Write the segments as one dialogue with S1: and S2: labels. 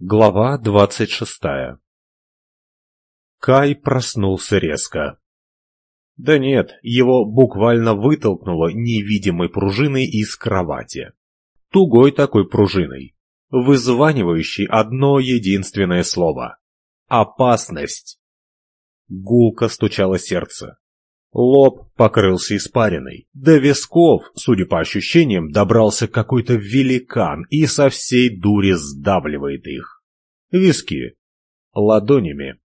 S1: Глава двадцать шестая Кай проснулся резко. Да нет, его буквально вытолкнуло невидимой пружиной из кровати. Тугой такой пружиной, вызванивающей одно единственное слово — опасность. Гулко стучало сердце. Лоб покрылся испариной. До висков, судя по ощущениям, добрался какой-то великан и со всей дури сдавливает их. Виски. Ладонями.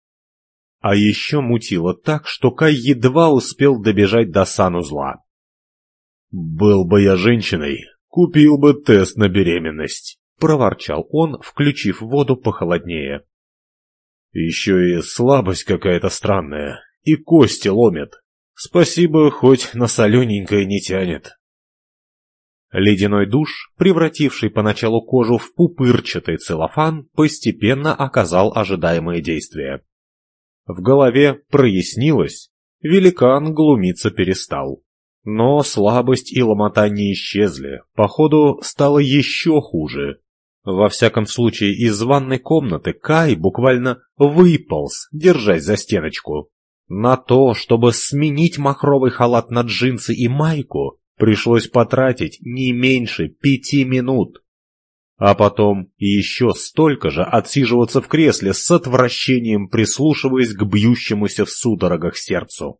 S1: А еще мутило так, что Кай едва успел добежать до санузла. «Был бы я женщиной, купил бы тест на беременность», — проворчал он, включив воду похолоднее. «Еще и слабость какая-то странная, и кости ломят. Спасибо, хоть на солененькое не тянет. Ледяной душ, превративший поначалу кожу в пупырчатый целлофан, постепенно оказал ожидаемые действия. В голове прояснилось, великан глумиться перестал. Но слабость и ломота не исчезли, походу стало еще хуже. Во всяком случае, из ванной комнаты Кай буквально выполз, держась за стеночку. На то, чтобы сменить махровый халат на джинсы и майку, пришлось потратить не меньше пяти минут. А потом еще столько же отсиживаться в кресле с отвращением, прислушиваясь к бьющемуся в судорогах сердцу.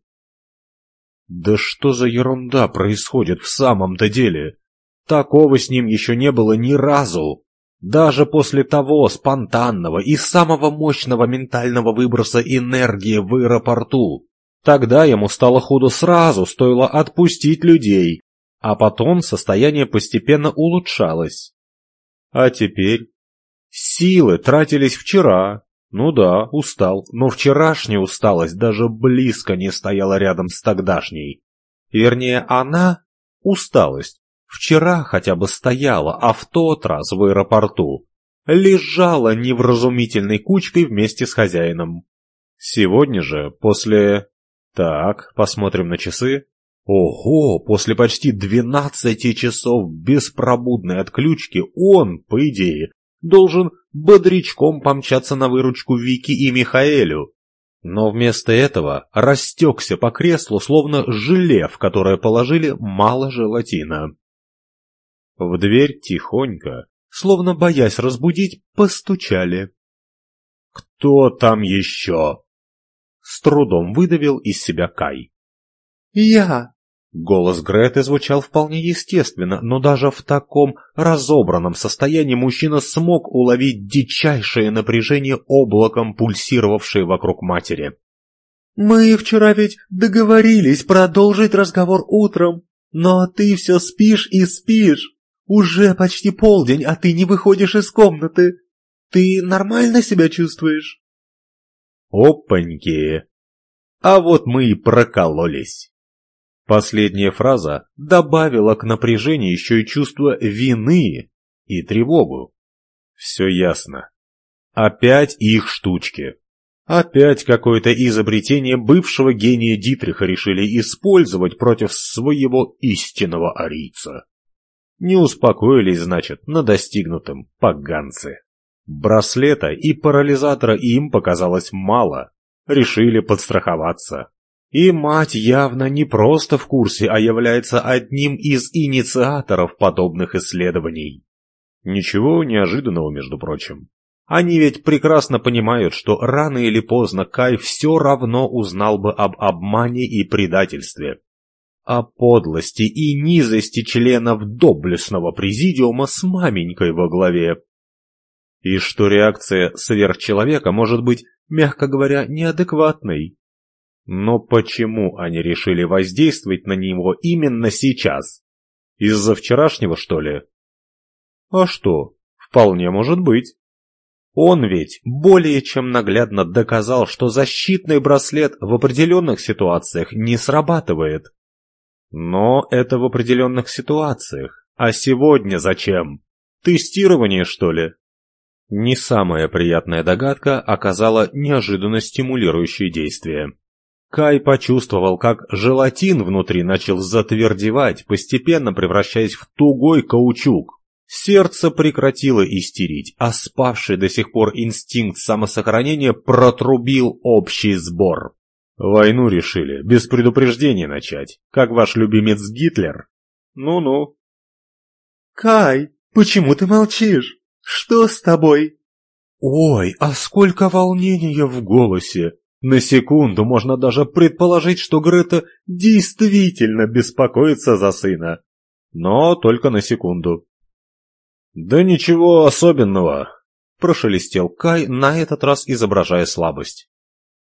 S1: Да что за ерунда происходит в самом-то деле? Такого с ним еще не было ни разу. Даже после того спонтанного и самого мощного ментального выброса энергии в аэропорту. Тогда ему стало худо сразу, стоило отпустить людей, а потом состояние постепенно улучшалось. А теперь? Силы тратились вчера. Ну да, устал, но вчерашняя усталость даже близко не стояла рядом с тогдашней. Вернее, она, усталость, Вчера хотя бы стояла, а в тот раз в аэропорту лежала невразумительной кучкой вместе с хозяином. Сегодня же, после... Так, посмотрим на часы. Ого, после почти двенадцати часов беспробудной отключки он, по идее, должен бодрячком помчаться на выручку Вики и Михаэлю. Но вместо этого растекся по креслу, словно желе, в которое положили мало желатина. В дверь тихонько, словно боясь разбудить, постучали. «Кто там еще?» С трудом выдавил из себя Кай.
S2: «Я!»
S1: Голос Греты звучал вполне естественно, но даже в таком разобранном состоянии мужчина смог уловить дичайшее напряжение облаком, пульсировавшее вокруг матери.
S2: «Мы вчера ведь договорились продолжить разговор утром, но ты все спишь и спишь. «Уже почти полдень, а ты не выходишь из комнаты. Ты нормально себя чувствуешь?»
S1: «Опаньки! А вот мы и прокололись!» Последняя фраза добавила к напряжению еще и чувство вины и тревогу. Все ясно. Опять их штучки. Опять какое-то изобретение бывшего гения Дитриха решили использовать против своего истинного арийца. Не успокоились, значит, на достигнутом поганцы. Браслета и парализатора им показалось мало. Решили подстраховаться. И мать явно не просто в курсе, а является одним из инициаторов подобных исследований. Ничего неожиданного, между прочим. Они ведь прекрасно понимают, что рано или поздно Кай все равно узнал бы об обмане и предательстве о подлости и низости членов доблестного президиума с маменькой во главе. И что реакция сверхчеловека может быть, мягко говоря, неадекватной. Но почему они решили воздействовать на него именно сейчас? Из-за вчерашнего, что ли? А что, вполне может быть. Он ведь более чем наглядно доказал, что защитный браслет в определенных ситуациях не срабатывает. Но это в определенных ситуациях. А сегодня зачем? Тестирование, что ли? Не самая приятная догадка оказала неожиданно стимулирующее действие. Кай почувствовал, как желатин внутри начал затвердевать, постепенно превращаясь в тугой каучук. Сердце прекратило истерить, а спавший до сих пор инстинкт самосохранения протрубил общий сбор. Войну решили, без предупреждения начать, как ваш любимец Гитлер. Ну-ну.
S2: Кай, почему ты молчишь? Что с тобой?
S1: Ой, а сколько волнения в голосе! На секунду можно даже предположить, что Грета действительно беспокоится за сына. Но только на секунду. «Да ничего особенного», — прошелестел Кай, на этот раз изображая слабость.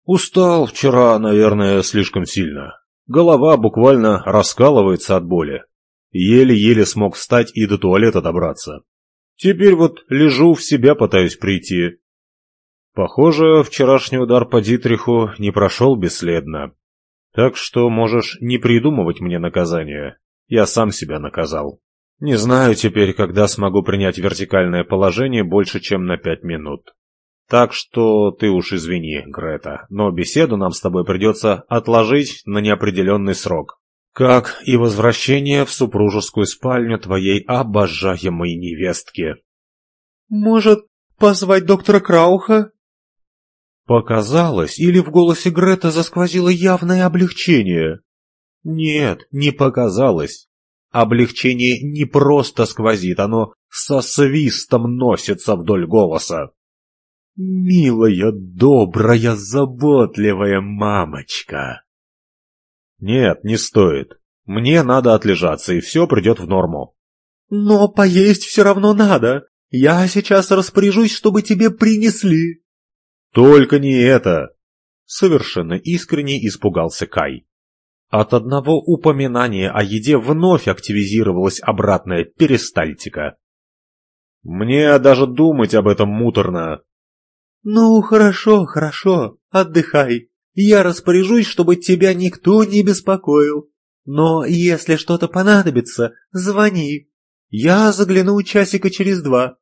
S1: «Устал вчера, наверное, слишком сильно. Голова буквально раскалывается от боли. Еле-еле смог встать и до туалета добраться. Теперь вот лежу в себя пытаюсь прийти. Похоже, вчерашний удар по Дитриху не прошел бесследно. Так что можешь не придумывать мне наказание. Я сам себя наказал. Не знаю теперь, когда смогу принять вертикальное положение больше, чем на пять минут. Так что ты уж извини, Грета, но беседу нам с тобой придется отложить на неопределенный срок. Как и возвращение в супружескую спальню твоей обожаемой невестки.
S2: Может, позвать доктора Крауха?
S1: Показалось, или в голосе Грета засквозило явное облегчение? Нет, не показалось. Облегчение не просто сквозит, оно со свистом носится вдоль голоса. «Милая, добрая, заботливая мамочка!» «Нет, не стоит. Мне надо отлежаться, и все придет в норму».
S2: «Но поесть все равно надо. Я сейчас распоряжусь, чтобы тебе принесли».
S1: «Только не это!» Совершенно искренне испугался Кай. От одного упоминания о еде вновь активизировалась обратная перистальтика. «Мне даже думать об этом муторно».
S2: «Ну, хорошо, хорошо, отдыхай. Я распоряжусь, чтобы тебя никто не беспокоил. Но если что-то понадобится, звони. Я загляну часика через два».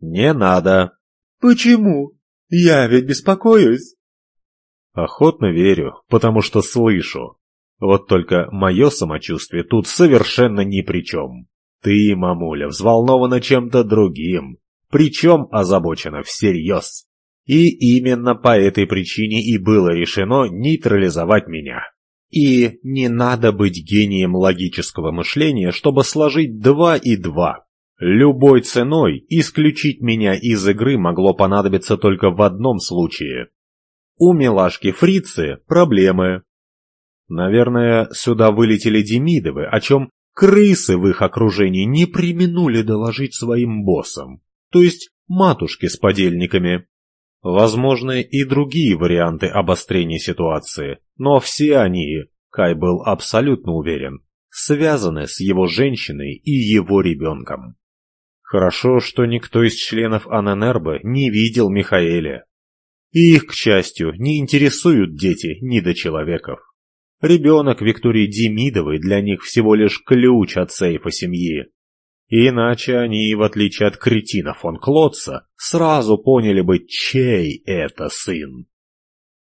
S1: «Не надо».
S2: «Почему? Я ведь беспокоюсь».
S1: Охотно верю, потому что слышу. Вот только мое самочувствие тут совершенно ни при чем. Ты, мамуля, взволнована чем-то другим, причем озабочена всерьез. И именно по этой причине и было решено нейтрализовать меня. И не надо быть гением логического мышления, чтобы сложить два и два. Любой ценой исключить меня из игры могло понадобиться только в одном случае. У милашки Фрицы проблемы, Наверное, сюда вылетели Демидовы, о чем крысы в их окружении не применули доложить своим боссам, то есть матушке с подельниками. Возможны и другие варианты обострения ситуации, но все они, Кай был абсолютно уверен, связаны с его женщиной и его ребенком. Хорошо, что никто из членов Аненербе не видел Михаэля. И их, к счастью, не интересуют дети недочеловеков. Ребенок Виктории Демидовой для них всего лишь ключ от сейфа семьи. Иначе они, в отличие от кретина фон Клотца, сразу поняли бы, чей это сын.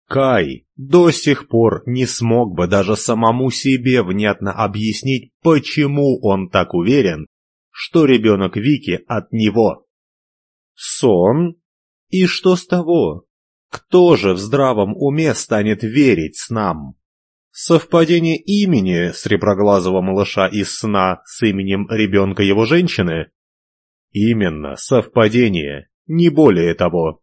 S1: Кай до сих пор не смог бы даже самому себе внятно объяснить, почему он так уверен, что ребенок Вики от него. Сон? И что с того? Кто же в здравом уме станет верить снам? Совпадение имени среброглазого малыша из сна с именем ребенка его женщины? Именно, совпадение, не более того.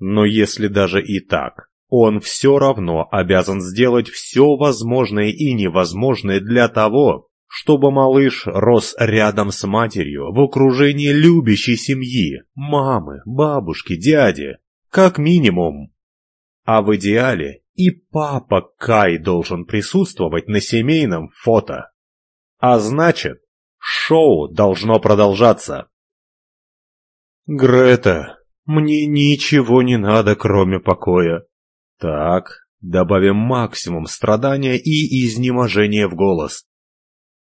S1: Но если даже и так, он все равно обязан сделать все возможное и невозможное для того, чтобы малыш рос рядом с матерью в окружении любящей семьи, мамы, бабушки, дяди, как минимум. А в идеале и папа Кай должен присутствовать на семейном фото. А значит, шоу должно продолжаться. Грета, мне ничего не надо, кроме покоя. Так, добавим максимум страдания и изнеможения в голос.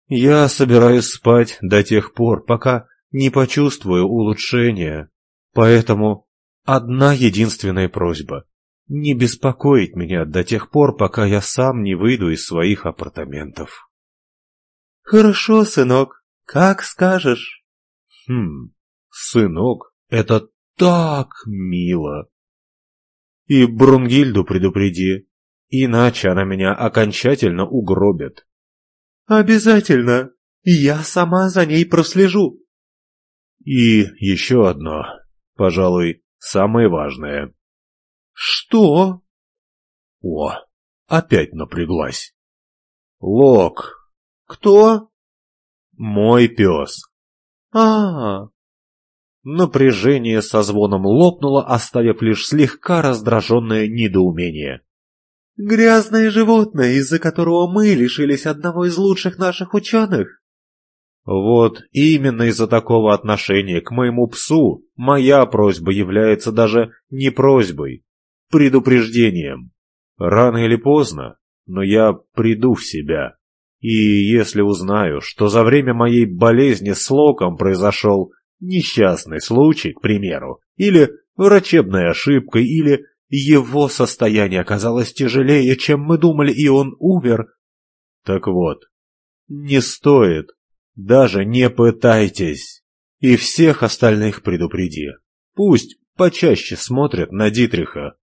S1: Я собираюсь спать до тех пор, пока не почувствую улучшения. Поэтому одна единственная просьба не беспокоить меня до тех пор, пока я сам не выйду из своих апартаментов.
S2: Хорошо, сынок, как скажешь.
S1: Хм, сынок, это так мило. И Брунгильду предупреди, иначе она меня окончательно угробит.
S2: Обязательно. Я сама за ней прослежу.
S1: И еще одно, пожалуй, самое важное.
S2: Что?
S1: О, опять напряглась. Лок.
S2: Кто?
S1: Мой пес.
S2: А, -а, а
S1: Напряжение со звоном лопнуло, оставив лишь слегка раздраженное недоумение.
S2: «Грязное животное, из-за которого мы лишились одного из лучших наших ученых?»
S1: «Вот именно из-за такого отношения к моему псу моя просьба является даже не просьбой, предупреждением. Рано или поздно, но я приду в себя. И если узнаю, что за время моей болезни с Локом произошел несчастный случай, к примеру, или врачебная ошибка, или его состояние оказалось тяжелее, чем мы думали, и он умер. Так вот, не стоит, даже не пытайтесь. И всех остальных предупреди. Пусть почаще смотрят на Дитриха.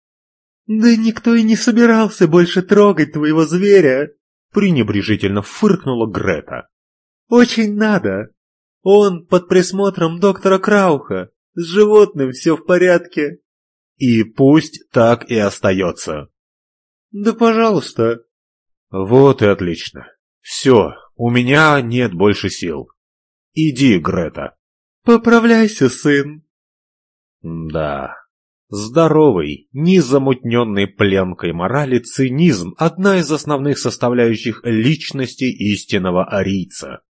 S2: «Да никто и не собирался больше трогать твоего зверя!»
S1: пренебрежительно фыркнула Грета.
S2: «Очень надо!» Он под присмотром доктора Крауха. С животным все в порядке.
S1: И пусть так и остается.
S2: Да пожалуйста.
S1: Вот и отлично. Все, у меня нет больше сил. Иди, Грета.
S2: Поправляйся, сын.
S1: Да. Здоровый, незамутненный пленкой морали цинизм – одна из основных составляющих личности истинного арийца.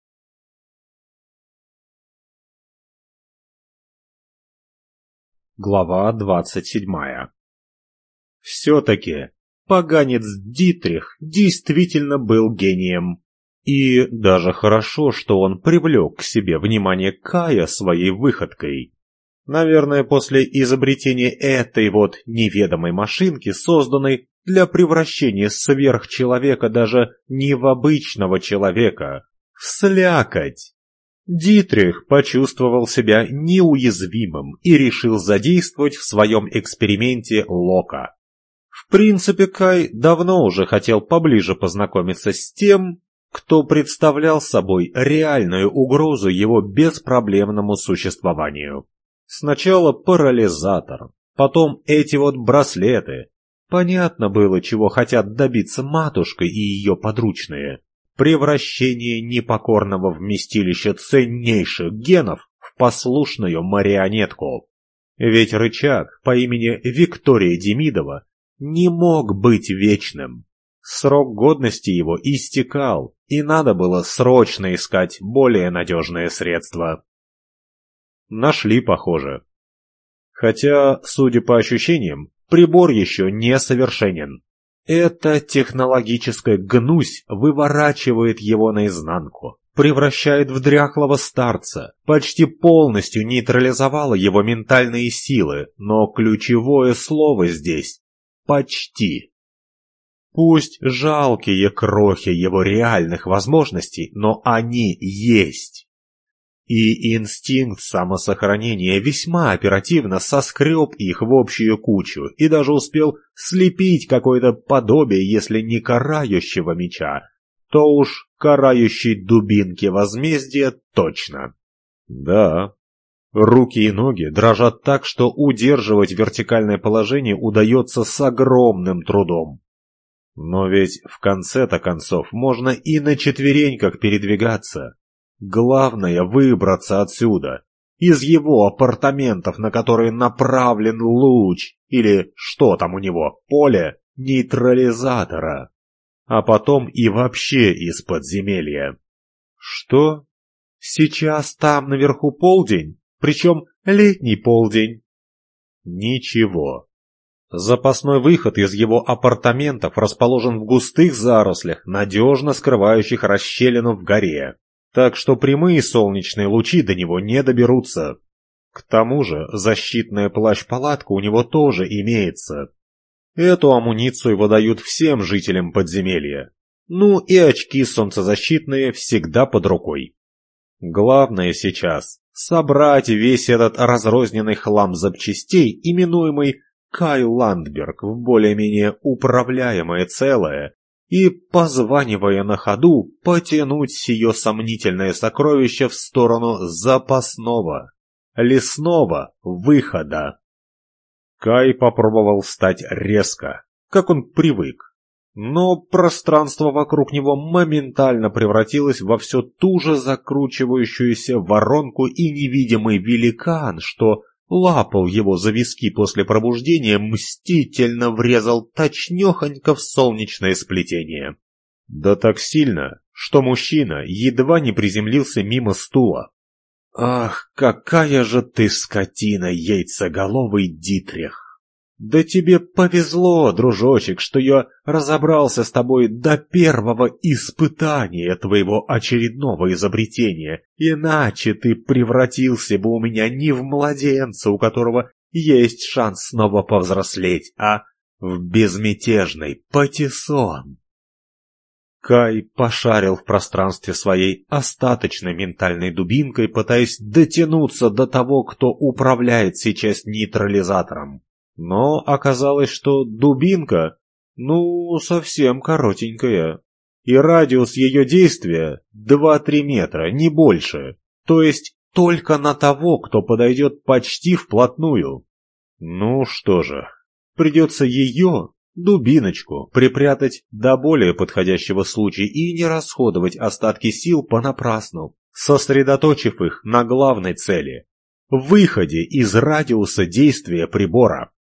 S1: Глава двадцать седьмая. Все-таки поганец Дитрих действительно был гением. И даже хорошо, что он привлек к себе внимание Кая своей выходкой. Наверное, после изобретения этой вот неведомой машинки, созданной для превращения сверхчеловека даже не в обычного человека, в слякоть, Дитрих почувствовал себя неуязвимым и решил задействовать в своем эксперименте Лока. В принципе, Кай давно уже хотел поближе познакомиться с тем, кто представлял собой реальную угрозу его беспроблемному существованию. Сначала парализатор, потом эти вот браслеты. Понятно было, чего хотят добиться матушка и ее подручные превращение непокорного вместилища ценнейших генов в послушную марионетку. Ведь рычаг по имени Виктория Демидова не мог быть вечным. Срок годности его истекал, и надо было срочно искать более надежные средства. Нашли, похоже. Хотя, судя по ощущениям, прибор еще не совершенен. Эта технологическая гнусь выворачивает его наизнанку, превращает в дряхлого старца, почти полностью нейтрализовала его ментальные силы, но ключевое слово здесь — «почти». Пусть жалкие крохи его реальных возможностей, но они есть. И инстинкт самосохранения весьма оперативно соскреб их в общую кучу и даже успел слепить какое-то подобие, если не карающего меча, то уж карающей дубинки возмездия точно. Да, руки и ноги дрожат так, что удерживать вертикальное положение удается с огромным трудом. Но ведь в конце-то концов можно и на четвереньках передвигаться. Главное выбраться отсюда, из его апартаментов, на которые направлен луч, или что там у него, поле нейтрализатора. А потом и вообще из подземелья. Что? Сейчас там наверху полдень, причем летний полдень. Ничего. Запасной выход из его апартаментов расположен в густых зарослях, надежно скрывающих расщелину в горе так что прямые солнечные лучи до него не доберутся. К тому же защитная плащ-палатка у него тоже имеется. Эту амуницию выдают всем жителям подземелья. Ну и очки солнцезащитные всегда под рукой. Главное сейчас собрать весь этот разрозненный хлам запчастей, именуемый Кай Ландберг, в более-менее управляемое целое, и, позванивая на ходу, потянуть сие сомнительное сокровище в сторону запасного, лесного выхода. Кай попробовал встать резко, как он привык, но пространство вокруг него моментально превратилось во все ту же закручивающуюся воронку и невидимый великан, что лапал его за виски после пробуждения, мстительно врезал точнёхонько в солнечное сплетение. Да так сильно, что мужчина едва не приземлился мимо стула. «Ах, какая же ты скотина, яйцеголовый Дитрих!» «Да тебе повезло, дружочек, что я разобрался с тобой до первого испытания твоего очередного изобретения, иначе ты превратился бы у меня не в младенца, у которого есть шанс снова повзрослеть, а в безмятежный патиссон». Кай пошарил в пространстве своей остаточной ментальной дубинкой, пытаясь дотянуться до того, кто управляет сейчас нейтрализатором. Но оказалось, что дубинка, ну, совсем коротенькая. И радиус ее действия 2-3 метра, не больше. То есть только на того, кто подойдет почти вплотную. Ну что же, придется ее, дубиночку, припрятать до более подходящего случая и не расходовать остатки сил понапрасну, сосредоточив их на главной цели – выходе из радиуса действия прибора.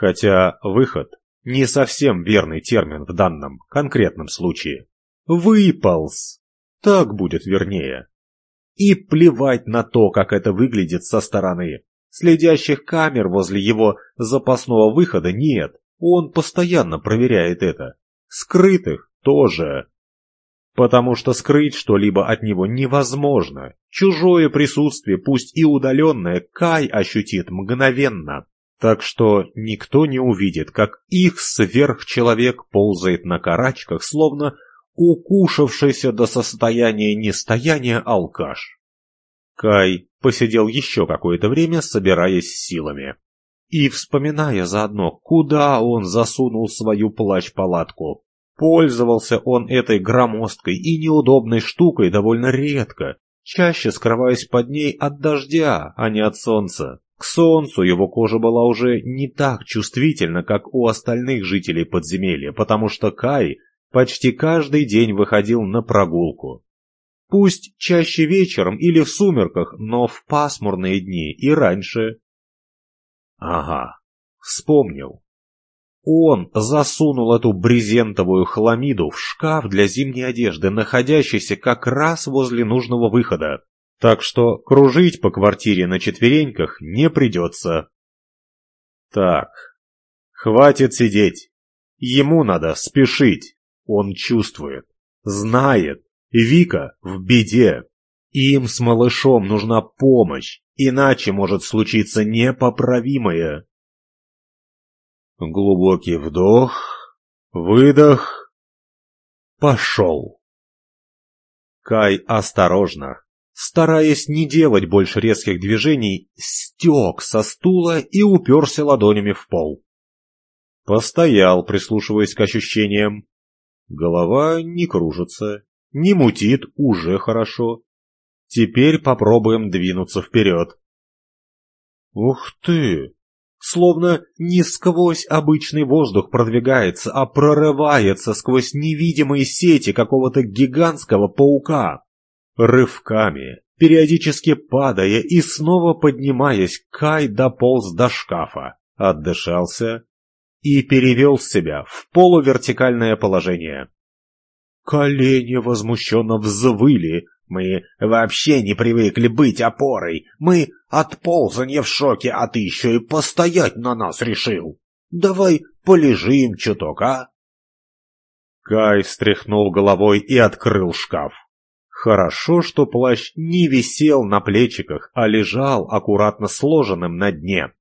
S1: Хотя выход не совсем верный термин в данном конкретном случае. Выполз. Так будет вернее. И плевать на то, как это выглядит со стороны. Следящих камер возле его запасного выхода нет. Он постоянно проверяет это. Скрытых тоже. Потому что скрыть что-либо от него невозможно. Чужое присутствие, пусть и удаленное, Кай ощутит мгновенно так что никто не увидит, как их сверхчеловек ползает на карачках, словно укушавшийся до состояния нестояния алкаш. Кай посидел еще какое-то время, собираясь силами. И вспоминая заодно, куда он засунул свою плащ-палатку. Пользовался он этой громоздкой и неудобной штукой довольно редко, чаще скрываясь под ней от дождя, а не от солнца. К солнцу его кожа была уже не так чувствительна, как у остальных жителей подземелья, потому что Кай почти каждый день выходил на прогулку. Пусть чаще вечером или в сумерках, но в пасмурные дни и раньше. Ага, вспомнил. Он засунул эту брезентовую хламиду в шкаф для зимней одежды, находящийся как раз возле нужного выхода так что кружить по квартире на четвереньках не придется. Так, хватит сидеть. Ему надо спешить. Он чувствует, знает. Вика в беде. Им с малышом нужна помощь, иначе может случиться непоправимое. Глубокий вдох, выдох. Пошел. Кай осторожно, стараясь не делать больше резких движений, стек со стула и уперся ладонями в пол. Постоял, прислушиваясь к ощущениям. Голова не кружится, не мутит, уже хорошо. Теперь попробуем двинуться вперед. Ух ты! Словно не сквозь обычный воздух продвигается, а прорывается сквозь невидимые сети какого-то гигантского паука. Рывками, периодически падая и снова поднимаясь, Кай дополз до шкафа, отдышался и перевел себя в полувертикальное положение. Колени возмущенно взвыли. Мы вообще не привыкли быть опорой. Мы от ползания в шоке, а ты еще и постоять на нас решил. Давай полежим чуток, а? Кай встряхнул головой и открыл шкаф. Хорошо, что плащ не висел на плечиках, а лежал аккуратно сложенным на дне.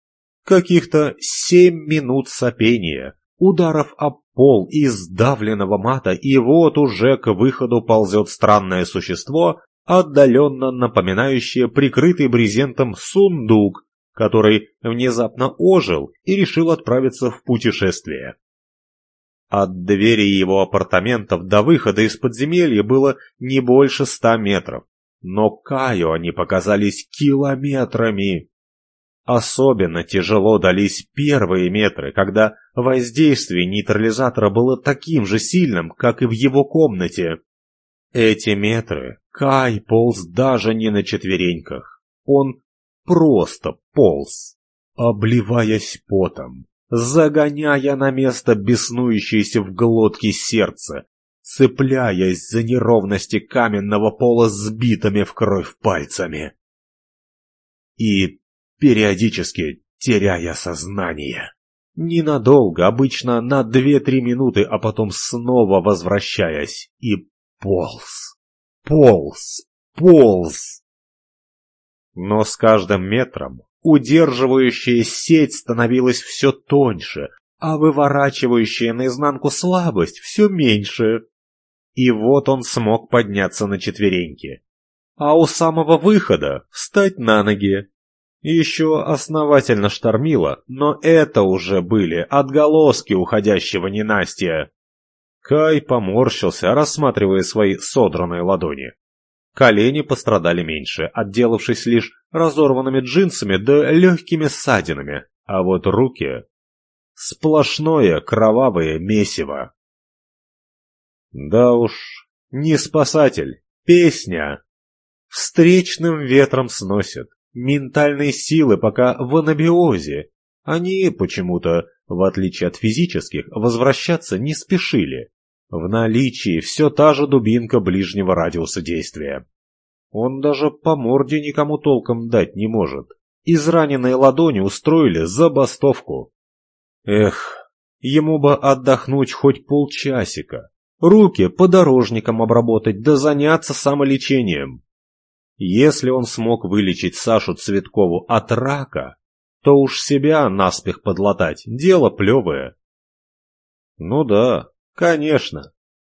S1: Каких-то семь минут сопения, ударов об пол и сдавленного мата, и вот уже к выходу ползет странное существо, отдаленно напоминающее прикрытый брезентом сундук, который внезапно ожил и решил отправиться в путешествие. От двери его апартаментов до выхода из подземелья было не больше ста метров, но Каю они показались километрами. Особенно тяжело дались первые метры, когда воздействие нейтрализатора было таким же сильным, как и в его комнате. Эти метры Кай полз даже не на четвереньках. Он просто полз, обливаясь потом, загоняя на место беснующееся в глотке сердце, цепляясь за неровности каменного пола сбитыми в кровь пальцами. И периодически теряя сознание. Ненадолго, обычно на две-три минуты, а потом снова возвращаясь и полз, полз, полз. Но с каждым метром удерживающая сеть становилась все тоньше, а выворачивающая наизнанку слабость все меньше. И вот он смог подняться на четвереньки. А у самого выхода встать на ноги. Еще основательно штормило, но это уже были отголоски уходящего ненастья. Кай поморщился, рассматривая свои содранные ладони. Колени пострадали меньше, отделавшись лишь разорванными джинсами да легкими ссадинами, а вот руки... Сплошное кровавое месиво. Да уж, не спасатель, песня. Встречным ветром сносит. Ментальные силы пока в анабиозе. Они почему-то, в отличие от физических, возвращаться не спешили. В наличии все та же дубинка ближнего радиуса действия. Он даже по морде никому толком дать не может. Израненные ладони устроили забастовку. Эх, ему бы отдохнуть хоть полчасика. Руки подорожником обработать да заняться самолечением. Если он смог вылечить Сашу Цветкову от рака, то уж себя наспех подлатать – дело плевое. Ну да, Конечно.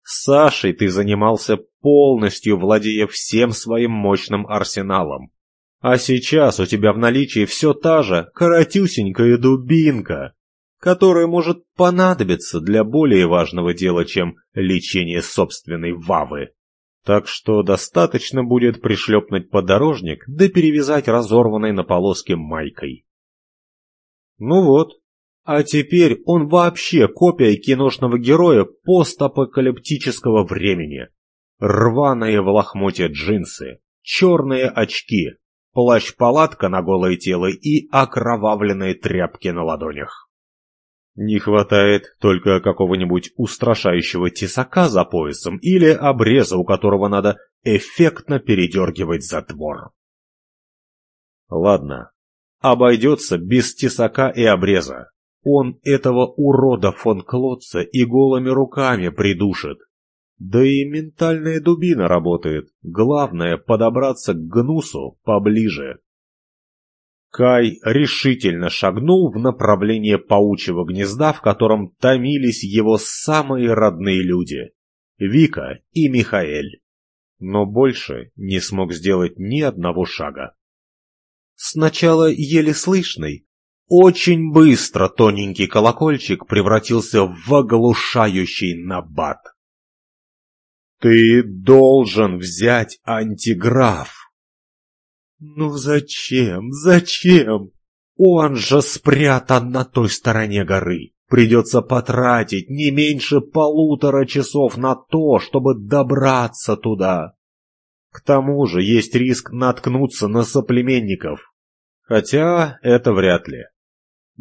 S1: С Сашей ты занимался полностью, владея всем своим мощным арсеналом. А сейчас у тебя в наличии все та же коротюсенькая дубинка, которая может понадобиться для более важного дела, чем лечение собственной вавы. Так что достаточно будет пришлепнуть подорожник да перевязать разорванной на полоски майкой. Ну вот, а теперь он вообще копия киношного героя постапокалиптического времени. Рваные в лохмотье джинсы, черные очки, плащ-палатка на голое тело и окровавленные тряпки на ладонях. Не хватает только какого-нибудь устрашающего тесака за поясом или обреза, у которого надо эффектно передергивать затвор. Ладно, обойдется без тесака и обреза. Он этого урода фон Клотца и голыми руками придушит. Да и ментальная дубина работает. Главное подобраться к гнусу поближе. Кай решительно шагнул в направлении паучьего гнезда, в котором томились его самые родные люди — Вика и Михаэль. Но больше не смог сделать ни одного шага. Сначала еле слышный, очень быстро тоненький колокольчик превратился в оглушающий набат. «Ты должен взять антиграф!» «Ну зачем? Зачем? Он же спрятан на той стороне горы. Придется потратить не меньше полутора часов на то, чтобы добраться туда. К тому же есть риск наткнуться на соплеменников. Хотя это вряд ли.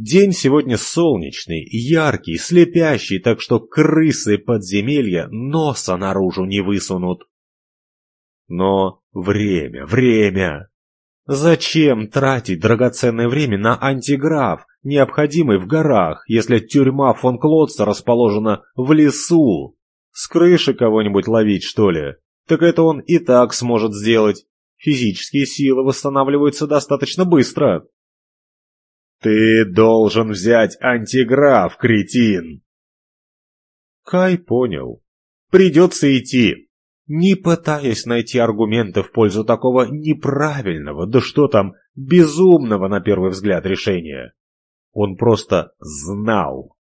S1: День сегодня солнечный, яркий, слепящий, так что крысы подземелья носа наружу не высунут. Но время, время! Зачем тратить драгоценное время на антиграф, необходимый в горах, если тюрьма фон Клотца расположена в лесу? С крыши кого-нибудь ловить, что ли? Так это он и так сможет сделать. Физические силы восстанавливаются достаточно быстро. «Ты должен взять антиграф, кретин!» Кай понял. Придется идти. не пытаясь найти аргументы в пользу такого неправильного, да что там, безумного на первый взгляд решения. Он просто знал.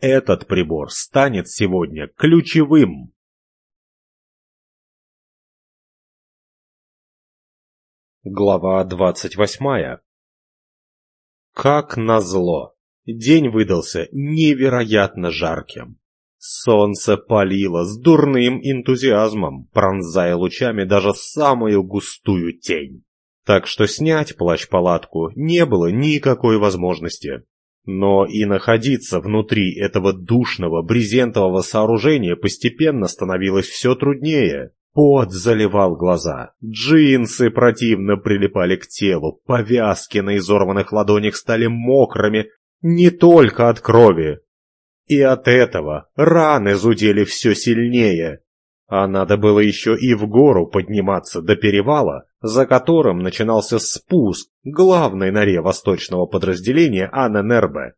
S1: Этот прибор станет сегодня ключевым. Глава двадцать восьмая Как назло, день выдался невероятно жарким. Солнце палило с дурным энтузиазмом, пронзая лучами даже самую густую тень. Так что снять плащ-палатку не было никакой возможности. Но и находиться внутри этого душного брезентового сооружения постепенно становилось все труднее. Пот заливал глаза, джинсы противно прилипали к телу, повязки на изорванных ладонях стали мокрыми не только от крови, и от этого раны зудели все сильнее. А надо было еще и в гору подниматься до перевала, за которым начинался спуск главной норе восточного подразделения Анненербе.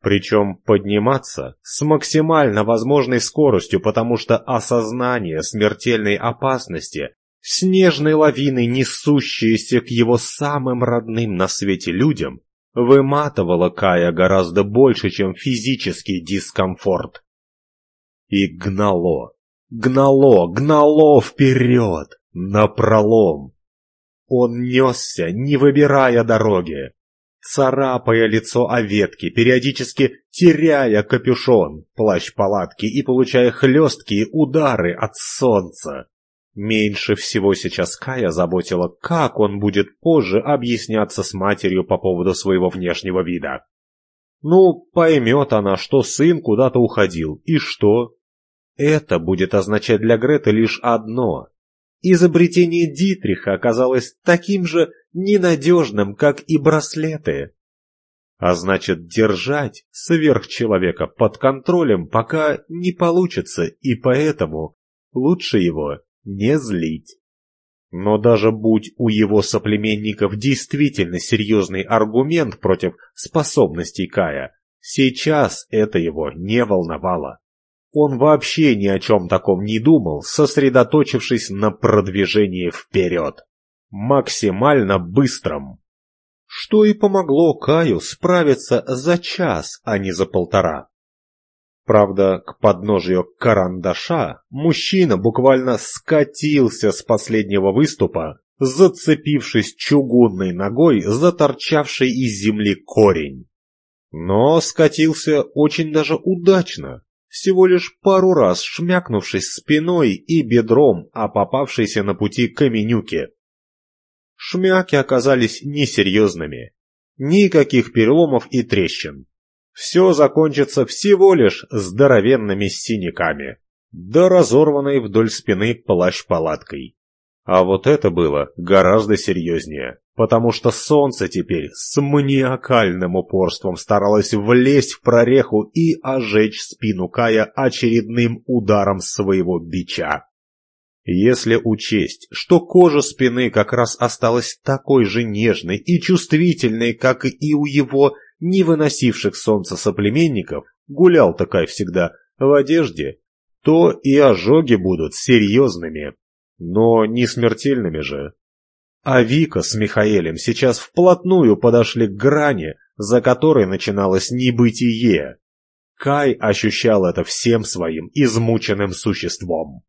S1: Причем подниматься с максимально возможной скоростью, потому что осознание смертельной опасности, снежной лавиной несущейся к его самым родным на свете людям, выматывало Кая гораздо больше, чем физический дискомфорт. И гнало, гнало, гнало вперед, напролом. Он несся, не выбирая дороги, царапая лицо о ветки, периодически теряя капюшон, плащ палатки и получая хлесткие удары от солнца. Меньше всего сейчас Кая заботила, как он будет позже объясняться с матерью по поводу своего внешнего вида. Ну, поймет она, что сын куда-то уходил, и что? Это будет означать для Греты лишь одно. Изобретение Дитриха оказалось таким же ненадежным, как и браслеты. А значит, держать сверхчеловека под контролем пока не получится, и поэтому лучше его не злить. Но даже будь у его соплеменников действительно серьезный аргумент против способностей Кая, сейчас это его не волновало. Он вообще ни о чем таком не думал, сосредоточившись на продвижении вперед. Максимально быстром. Что и помогло Каю справиться за час, а не за полтора. Правда, к подножию карандаша мужчина буквально скатился с последнего выступа, зацепившись чугунной ногой за торчавший из земли корень. Но скатился очень даже удачно, всего лишь пару раз шмякнувшись спиной и бедром о попавшейся на пути каменюке. Шмяки оказались несерьезными. Никаких переломов и трещин все закончится всего лишь здоровенными синяками, да разорванной вдоль спины плащ-палаткой. А вот это было гораздо серьезнее, потому что солнце теперь с маниакальным упорством старалось влезть в прореху и ожечь спину Кая очередным ударом своего бича. Если учесть, что кожа спины как раз осталась такой же нежной и чувствительной, как и у его не выносивших солнца соплеменников, гулял такая всегда в одежде, то и ожоги будут серьезными, но не смертельными же. А Вика с Михаэлем сейчас вплотную подошли к грани, за которой начиналось небытие. Кай ощущал это всем своим измученным существом.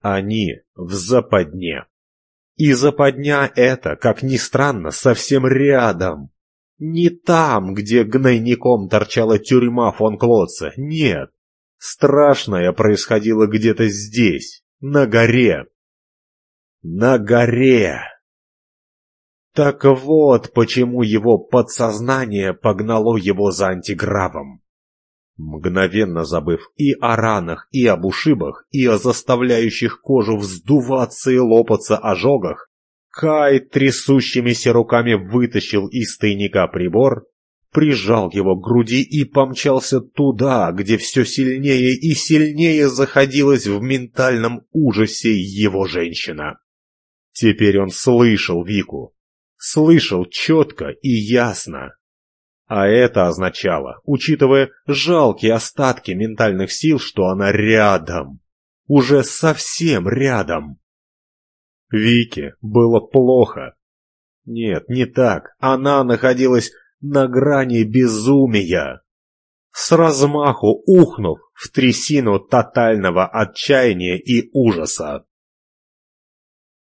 S1: Они в западне. И западня это, как ни странно, совсем рядом. Не там, где гнойником торчала тюрьма фон Клотца, нет. Страшное происходило где-то здесь, на горе. На горе. Так вот, почему его подсознание погнало его за антигравом. Мгновенно забыв и о ранах, и об ушибах, и о заставляющих кожу вздуваться и лопаться ожогах, Кай трясущимися руками вытащил из тайника прибор, прижал его к груди и помчался туда, где все сильнее и сильнее заходилась в ментальном ужасе его женщина. Теперь он слышал Вику. Слышал четко и ясно. А это означало, учитывая жалкие остатки ментальных сил, что она рядом. уже совсем рядом. Вике было плохо. Нет, не так. Она находилась на грани безумия. С размаху ухнув в трясину тотального отчаяния и ужаса.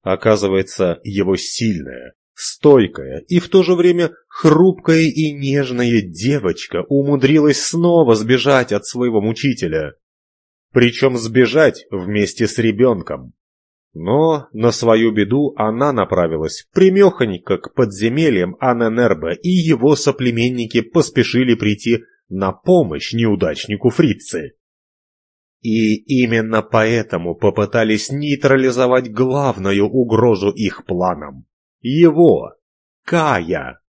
S1: Оказывается, его сильная, стойкая и в то же время хрупкая и нежная девочка умудрилась снова сбежать от своего мучителя. Причем сбежать вместе с ребенком. Но на свою беду она направилась примехонько к подземельям Аненербе, и его соплеменники поспешили прийти на помощь неудачнику фрицы. И именно поэтому попытались нейтрализовать главную угрозу их планам. Его, Кая.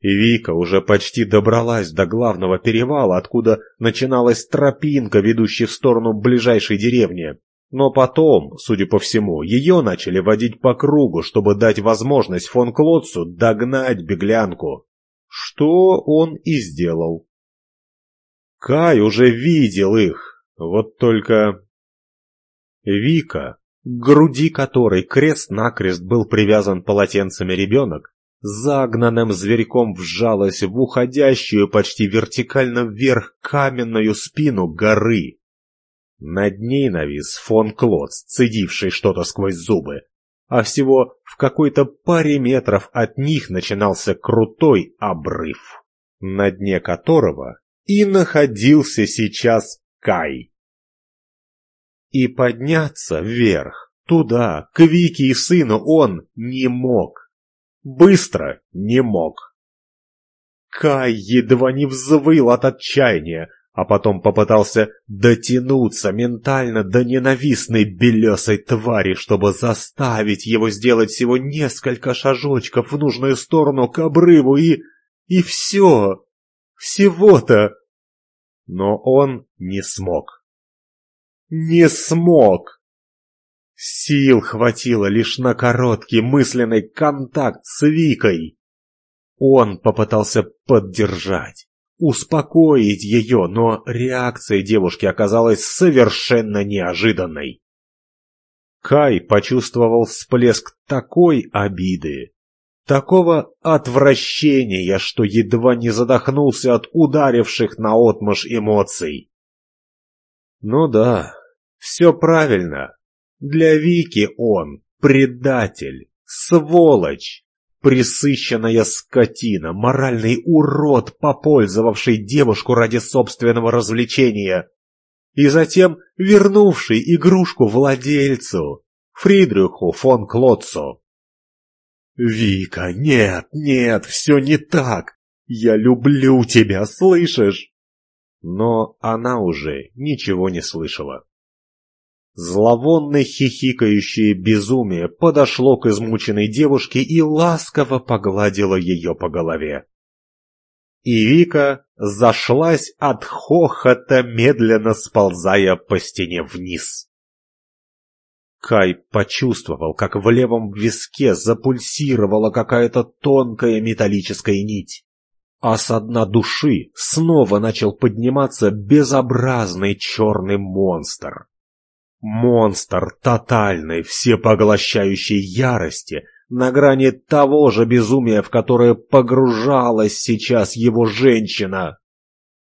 S1: Вика уже почти добралась до главного перевала, откуда начиналась тропинка, ведущая в сторону ближайшей деревни. Но потом, судя по всему, ее начали водить по кругу, чтобы дать возможность фон Клотцу догнать беглянку. Что он и сделал. Кай уже видел их, вот только... Вика, к груди которой крест-накрест был привязан полотенцами ребенок, загнанным зверьком вжалась в уходящую почти вертикально вверх каменную спину горы. Над ней навис фон Клоц, цедивший что-то сквозь зубы, а всего в какой-то паре метров от них начинался крутой обрыв, на дне которого и находился сейчас Кай. И подняться вверх, туда, к Вике и сыну он не мог. Быстро не мог. Кай едва не взвыл от отчаяния, а потом попытался дотянуться ментально до ненавистной белесой твари, чтобы заставить его сделать всего несколько шажочков в нужную сторону к обрыву и... и все. Всего-то. Но он не смог. Не смог. Сил хватило лишь на короткий мысленный контакт с Викой. Он попытался поддержать успокоить ее, но реакция девушки оказалась совершенно неожиданной. Кай почувствовал всплеск такой обиды, такого отвращения, что едва не задохнулся от ударивших наотмашь эмоций. Ну да, все правильно. Для Вики он предатель, сволочь, Присыщенная скотина, моральный урод, попользовавший девушку ради собственного развлечения. И затем вернувший игрушку владельцу, Фридриху фон Клотцу. «Вика, нет, нет, все не так. Я люблю тебя, слышишь?» Но она уже ничего не слышала. Зловонное хихикающее безумие подошло к измученной девушке и ласково погладило ее по голове. И Вика зашлась от хохота, медленно сползая по стене вниз. Кай почувствовал, как в левом виске запульсировала какая-то тонкая металлическая нить, а со дна души снова начал подниматься безобразный черный монстр. Монстр тотальной, всепоглощающей ярости, на грани того же безумия, в которое погружалась сейчас его женщина.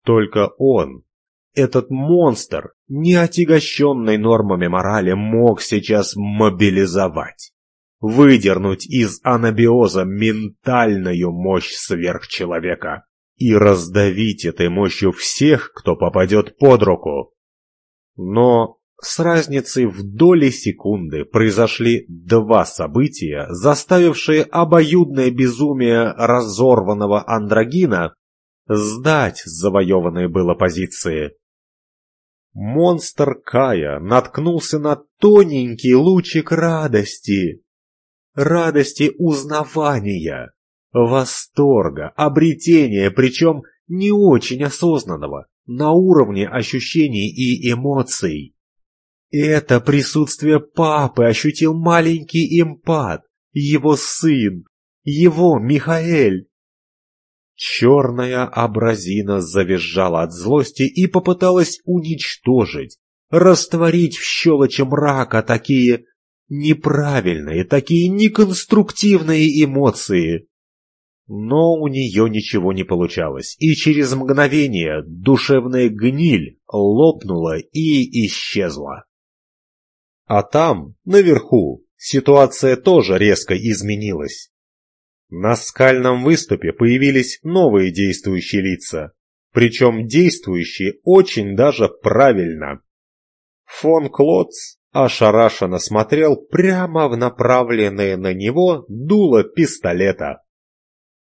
S1: Только он, этот монстр, не отягощенный нормами морали, мог сейчас мобилизовать, выдернуть из анабиоза ментальную мощь сверхчеловека и раздавить этой мощью всех, кто попадет под руку. Но с разницей в доли секунды произошли два события, заставившие обоюдное безумие разорванного андрогина сдать завоеванные было позиции. Монстр Кая наткнулся на тоненький лучик радости. Радости узнавания, восторга, обретения, причем не очень осознанного, на уровне ощущений и эмоций. Это присутствие папы ощутил маленький импат, его сын, его Михаэль. Черная абразина завизжала от злости и попыталась уничтожить, растворить в щелочи мрака такие неправильные, такие неконструктивные эмоции. Но у нее ничего не получалось, и через мгновение душевная гниль лопнула и исчезла. А там, наверху, ситуация тоже резко изменилась. На скальном выступе появились новые действующие лица, причем действующие очень даже правильно. Фон Клотц ошарашенно смотрел прямо в направленное на него дуло пистолета.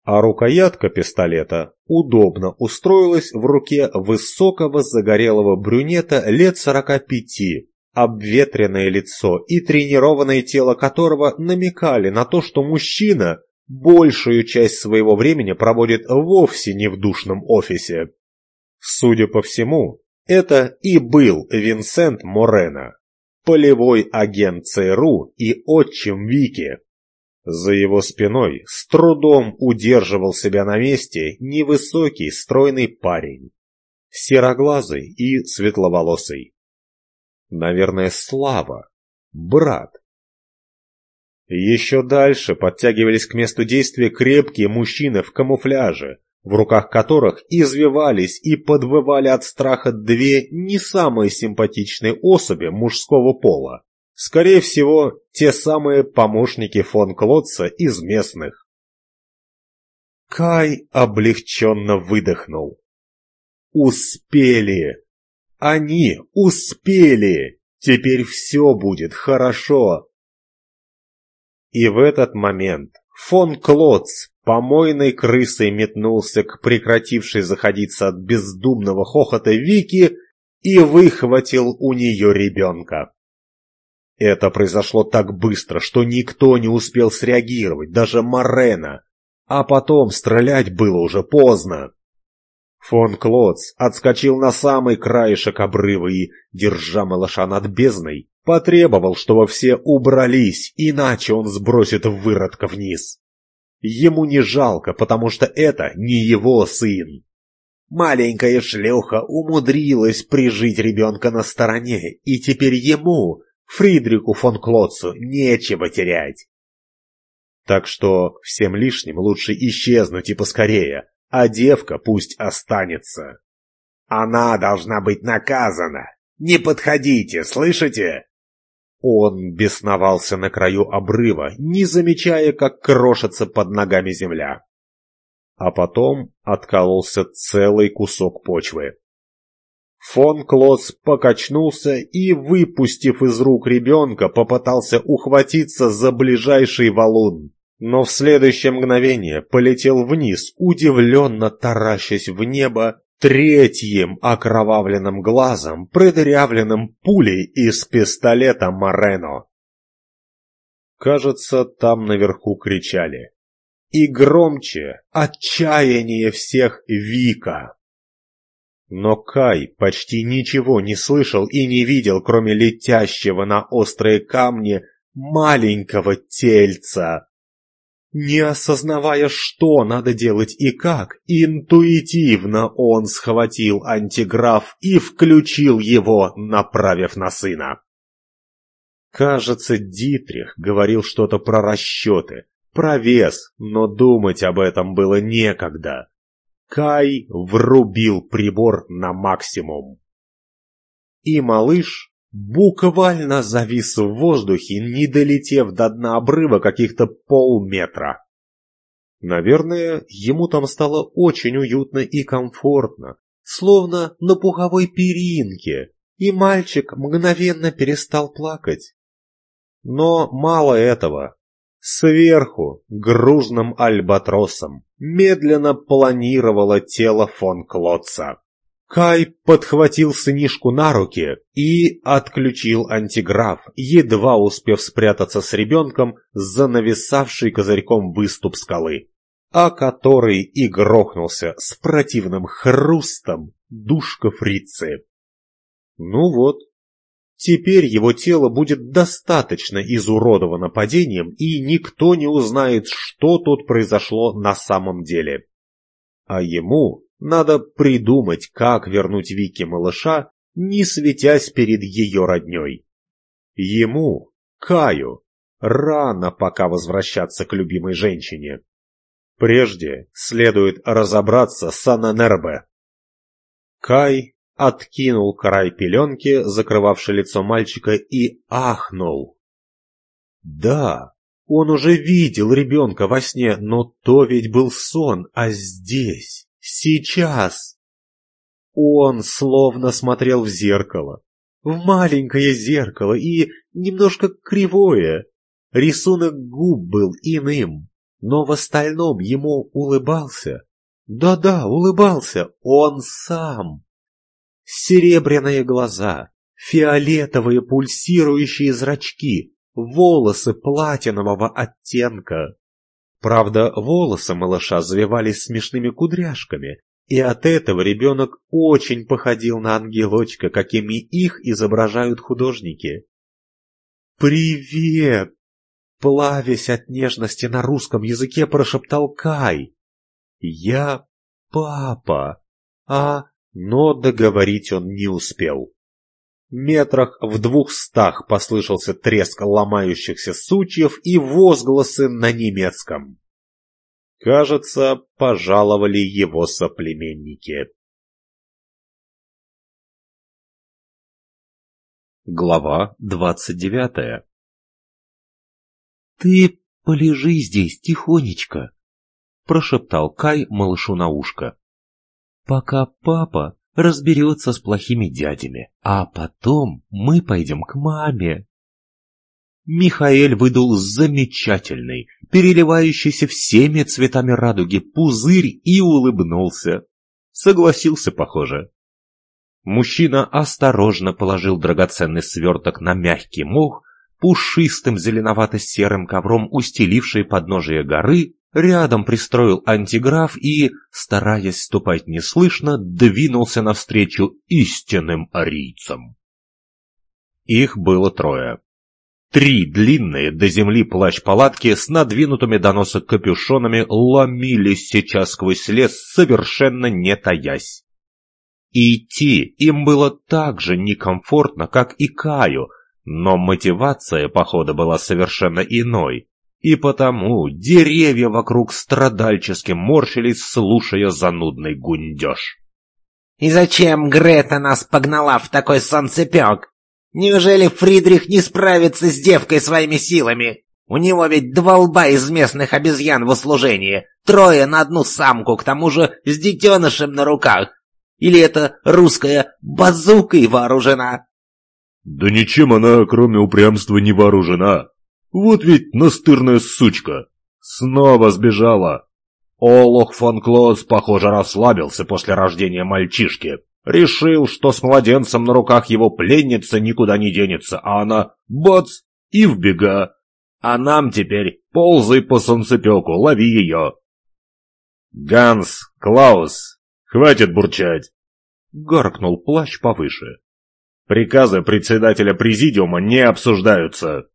S1: А рукоятка пистолета удобно устроилась в руке высокого загорелого брюнета лет сорока пяти, обветренное лицо и тренированное тело которого намекали на то, что мужчина большую часть своего времени проводит вовсе не в душном офисе. Судя по всему, это и был Винсент Морено, полевой агент ЦРУ и отчим Вики. За его спиной с трудом удерживал себя на месте невысокий стройный парень, сероглазый и светловолосый. Наверное, Слава, брат. Еще дальше подтягивались к месту действия крепкие мужчины в камуфляже, в руках которых извивались и подвывали от страха две не самые симпатичные особи мужского пола. Скорее всего, те самые помощники фон Клотца из местных. Кай облегченно выдохнул. Успели! Они успели! Теперь все будет хорошо! И в этот момент фон Клотц помойной крысой метнулся к прекратившей заходиться от бездумного хохота Вики и выхватил у нее ребенка. Это произошло так быстро, что никто не успел среагировать, даже Морена, а потом стрелять было уже поздно. Фон Клоц отскочил на самый краешек обрыва и, держа малыша над бездной, потребовал, чтобы все убрались, иначе он сбросит выродка вниз. Ему не жалко, потому что это не его сын. Маленькая шлюха умудрилась прижить ребенка на стороне, и теперь ему, Фридрику фон Клотцу, нечего терять. Так что всем лишним лучше исчезнуть и поскорее, а девка пусть останется. Она должна быть наказана. Не подходите, слышите? Он бесновался на краю обрыва, не замечая, как крошится под ногами земля. А потом откололся целый кусок почвы. Фон Клосс покачнулся и, выпустив из рук ребенка, попытался ухватиться за ближайший валун, но в следующее мгновение полетел вниз, удивленно таращась в небо третьим окровавленным глазом, продырявленным пулей из пистолета Морено. Кажется, там наверху кричали. И громче отчаяние всех Вика. Но Кай почти ничего не слышал и не видел, кроме летящего на острые камни маленького тельца, не осознавая, что надо делать и как, интуитивно он схватил антиграф и включил его, направив на сына. Кажется, Дитрих говорил что-то про расчеты, про вес, но думать об этом было некогда. Кай врубил прибор на максимум. И малыш буквально завис в воздухе, не долетев до дна обрыва каких-то полметра. Наверное, ему там стало очень уютно и комфортно, словно на пуховой перинке, и мальчик мгновенно перестал плакать. Но мало этого. Сверху, грузным альбатросом, медленно планировало тело фон Клотца. Кай подхватил сынишку на руки и отключил антиграф, едва успев спрятаться с ребенком за нависавший козырьком выступ скалы, о который и грохнулся с противным хрустом душка фрицы. Ну вот, теперь его тело будет достаточно изуродовано падением, и никто не узнает, что тут произошло на самом деле. А ему надо придумать, как вернуть Вике малыша не светясь перед ее родней. Ему, Каю, рано пока возвращаться к любимой женщине. Прежде следует разобраться с Ананербе. Кай откинул край пеленки, закрывавшей лицо мальчика, и ахнул. Да, он уже видел ребенка во сне, но то ведь был сон, а здесь, сейчас. Он словно смотрел в зеркало, в маленькое зеркало и немножко кривое. Рисунок губ был иным, но в остальном ему улыбался. Да-да, улыбался он сам. Серебряные глаза, фиолетовые пульсирующие зрачки, волосы платинового оттенка. Правда, волосы малыша завивались смешными кудряшками, и от этого ребенок очень походил на ангелочка, какими их изображают художники. «Привет!» Плавясь от нежности на русском языке, прошептал Кай. «Я папа, а...» Но договорить он не успел. Метрах в двухстах послышался треск ломающихся сучьев и возгласы на немецком. Кажется, пожаловали его соплеменники. Глава двадцать девятая
S2: «Ты полежи здесь тихонечко», — прошептал Кай малышу на ушко. «Пока папа разберется с плохими дядями, а потом мы пойдем к маме». Михаэль выдул замечательный, переливающийся всеми цветами радуги пузырь и улыбнулся. Согласился, похоже. Мужчина осторожно положил драгоценный сверток на мягкий мох, пушистым зеленовато-серым ковром устеливший подножие горы, рядом пристроил антиграф и, стараясь ступать неслышно, двинулся навстречу истинным арийцам. Их было трое. Три длинные до земли плащ-палатки с надвинутыми до носа капюшонами ломились сейчас сквозь лес, совершенно не таясь. идти им было так же некомфортно, как и Каю, но мотивация похода была совершенно иной, и потому деревья вокруг страдальчески морщились, слушая занудный гундеж.
S3: «И зачем Грета нас погнала в такой солнцепек? Неужели Фридрих не справится с девкой своими силами? У него ведь два лба из местных обезьян в услужении, трое на одну самку, к тому же с детенышем на руках. Или это русская базукой вооружена?»
S4: Да ничем она, кроме упрямства, не вооружена. Вот ведь настырная сучка. Снова сбежала. Олух фон Клоц, похоже, расслабился после рождения мальчишки. Решил, что с младенцем на руках его пленница никуда не денется, а она бац и в бега. А нам теперь ползай по солнцепеку, лови ее. Ганс, Клаус, хватит бурчать. Гаркнул плащ повыше. Приказы председателя президиума не обсуждаются.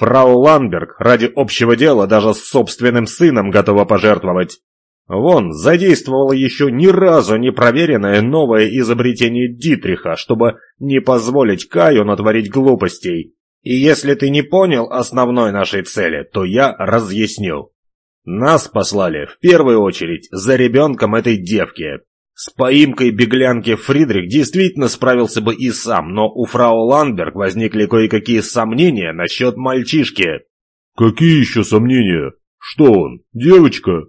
S4: Фрау Ланберг ради общего дела даже с собственным сыном готова пожертвовать. Вон, задействовала еще ни разу не проверенное новое изобретение Дитриха, чтобы не позволить Каю натворить глупостей. И если ты не понял основной нашей цели, то я разъясню. Нас послали в первую очередь за ребенком этой девки. С поимкой беглянки Фридрих действительно справился бы и сам, но у фрау Ландберг возникли кое-какие сомнения насчет мальчишки. «Какие еще сомнения? Что он, девочка?»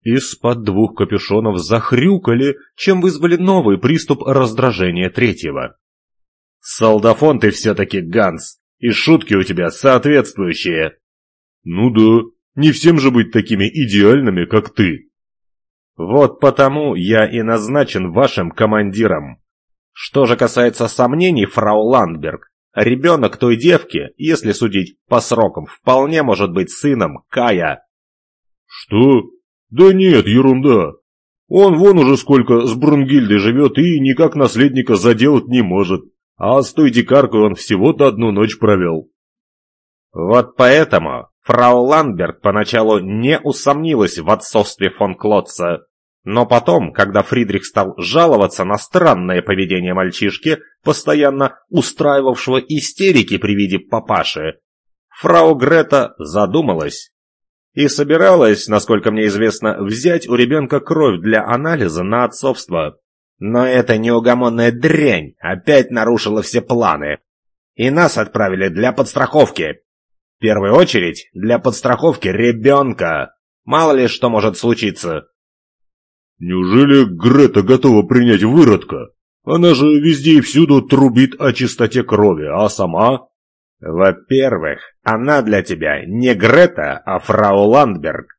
S1: Из-под двух капюшонов захрюкали, чем вызвали новый приступ раздражения третьего.
S4: «Солдафон ты все-таки, Ганс, и шутки у тебя соответствующие». «Ну да, не всем же быть такими идеальными, как ты»,
S1: вот потому я и назначен вашим командиром. Что же касается сомнений, фрау Ландберг, ребенок той девки, если судить по срокам, вполне может быть сыном Кая.
S4: Что? Да нет, ерунда. Он вон уже сколько с Брунгильдой живет и никак наследника заделать не может. А с той дикаркой он всего-то одну ночь провел.
S1: Вот поэтому фрау Ландберг поначалу не усомнилась в отцовстве фон Клотца, Но потом, когда Фридрих стал жаловаться на странное поведение мальчишки, постоянно устраивавшего истерики при виде папаши, фрау Грета задумалась и собиралась, насколько мне известно, взять у ребенка кровь для анализа на отцовство. Но эта неугомонная дрянь опять нарушила все планы. И нас отправили для подстраховки. В первую очередь для подстраховки ребенка. Мало ли что может случиться.
S4: Неужели Грета готова принять выродка? Она же везде и всюду трубит о чистоте крови, а сама...
S1: Во-первых, она для тебя не Грета, а фрау Ландберг.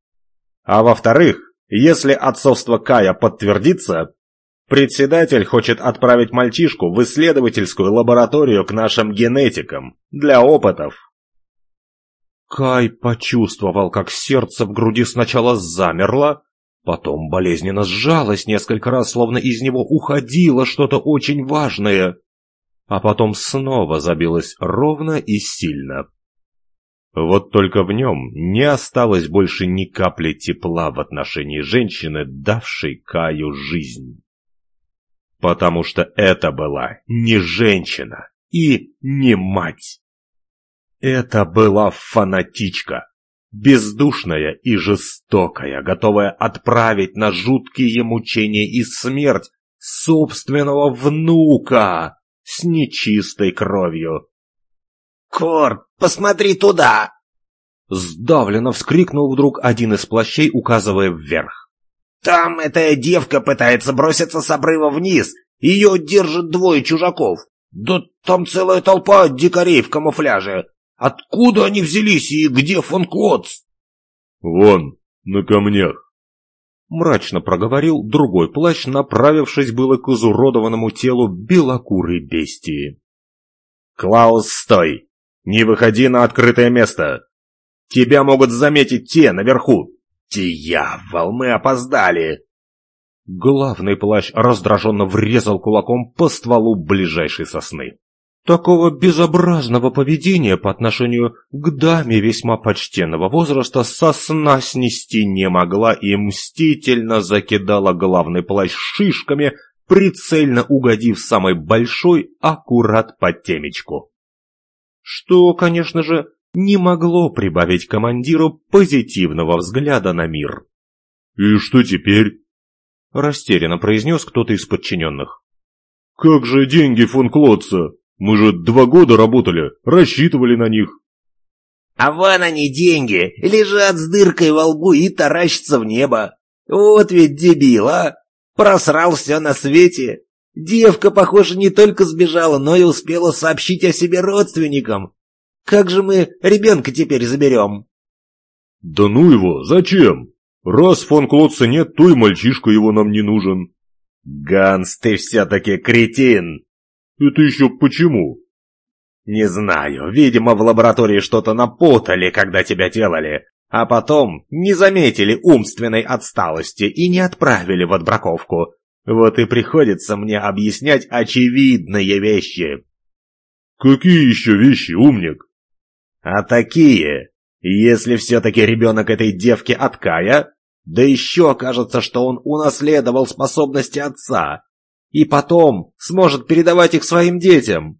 S1: А во-вторых, если отцовство Кая подтвердится, председатель хочет отправить мальчишку в исследовательскую лабораторию к нашим генетикам для опытов. Кай почувствовал, как сердце в груди сначала замерло, потом болезненно сжалось несколько раз, словно из него уходило что-то очень важное, а потом снова забилось ровно и сильно. Вот только в нем не осталось больше ни капли тепла в отношении женщины, давшей Каю жизнь. Потому что это была не женщина и не мать. Это была фанатичка, бездушная и жестокая, готовая отправить на жуткие мучения и смерть собственного внука с нечистой кровью.
S3: «Корт, посмотри туда!»
S1: Сдавленно вскрикнул вдруг один из плащей, указывая вверх.
S3: «Там эта девка пытается броситься с обрыва вниз. Ее держат двое чужаков. Да там целая толпа дикарей в камуфляже. Откуда они взялись и где фон Клотц?»
S4: «Вон, на камнях».
S1: Мрачно проговорил другой плащ, направившись было к изуродованному телу белокурой бестии. «Клаус, стой! Не выходи на открытое место! Тебя могут заметить те наверху! Дьявол, мы опоздали!» Главный плащ раздраженно врезал кулаком по стволу ближайшей сосны. Такого безобразного поведения по отношению к даме весьма почтенного возраста сосна снести не могла и мстительно закидала главный плащ шишками, прицельно угодив самый большой аккурат под темечку. Что, конечно же, не могло прибавить командиру позитивного взгляда на мир.
S4: «И что теперь?»
S1: — растерянно произнес кто-то из подчиненных.
S4: «Как же деньги фон Клотца? Мы же два года работали, рассчитывали на них».
S3: «А вон они, деньги, лежат с дыркой во лбу и таращатся в небо. Вот ведь дебил, а! Просрал все на свете. Девка, похоже, не только сбежала, но и успела сообщить о себе родственникам. Как же мы ребенка теперь заберем?»
S4: «Да ну его, зачем? Раз фон Клотца нет, то и мальчишка его нам не нужен».
S1: «Ганс, ты все-таки кретин!»
S4: «Это еще почему?»
S1: «Не знаю. Видимо, в лаборатории что-то напутали, когда тебя делали. А потом не заметили умственной отсталости и не отправили в отбраковку. Вот и приходится мне объяснять очевидные вещи».
S4: «Какие еще вещи, умник?»
S1: «А такие. Если все-таки ребенок этой девки от Кая, да еще окажется, что он унаследовал способности отца, и потом сможет передавать их своим детям.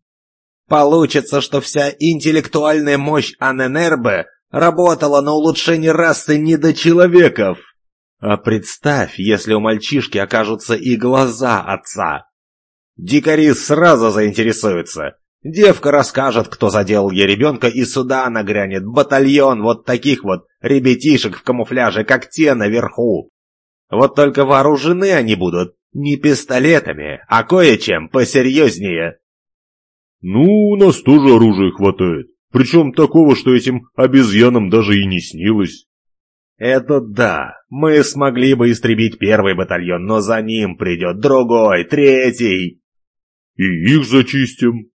S1: Получится, что вся интеллектуальная мощь Аненербе работала на улучшение расы недочеловеков. А представь, если у мальчишки окажутся и глаза отца. Дикари сразу заинтересуются. Девка расскажет, кто заделал ей ребенка, и сюда нагрянет батальон вот таких вот ребятишек в камуфляже, как те наверху. Вот только вооружены они будут не пистолетами, а кое-чем посерьезнее.
S4: Ну, у нас тоже оружия хватает. Причем такого, что этим обезьянам даже и не снилось.
S1: Это да, мы смогли бы истребить первый батальон, но за ним придет другой, третий.
S4: И их зачистим.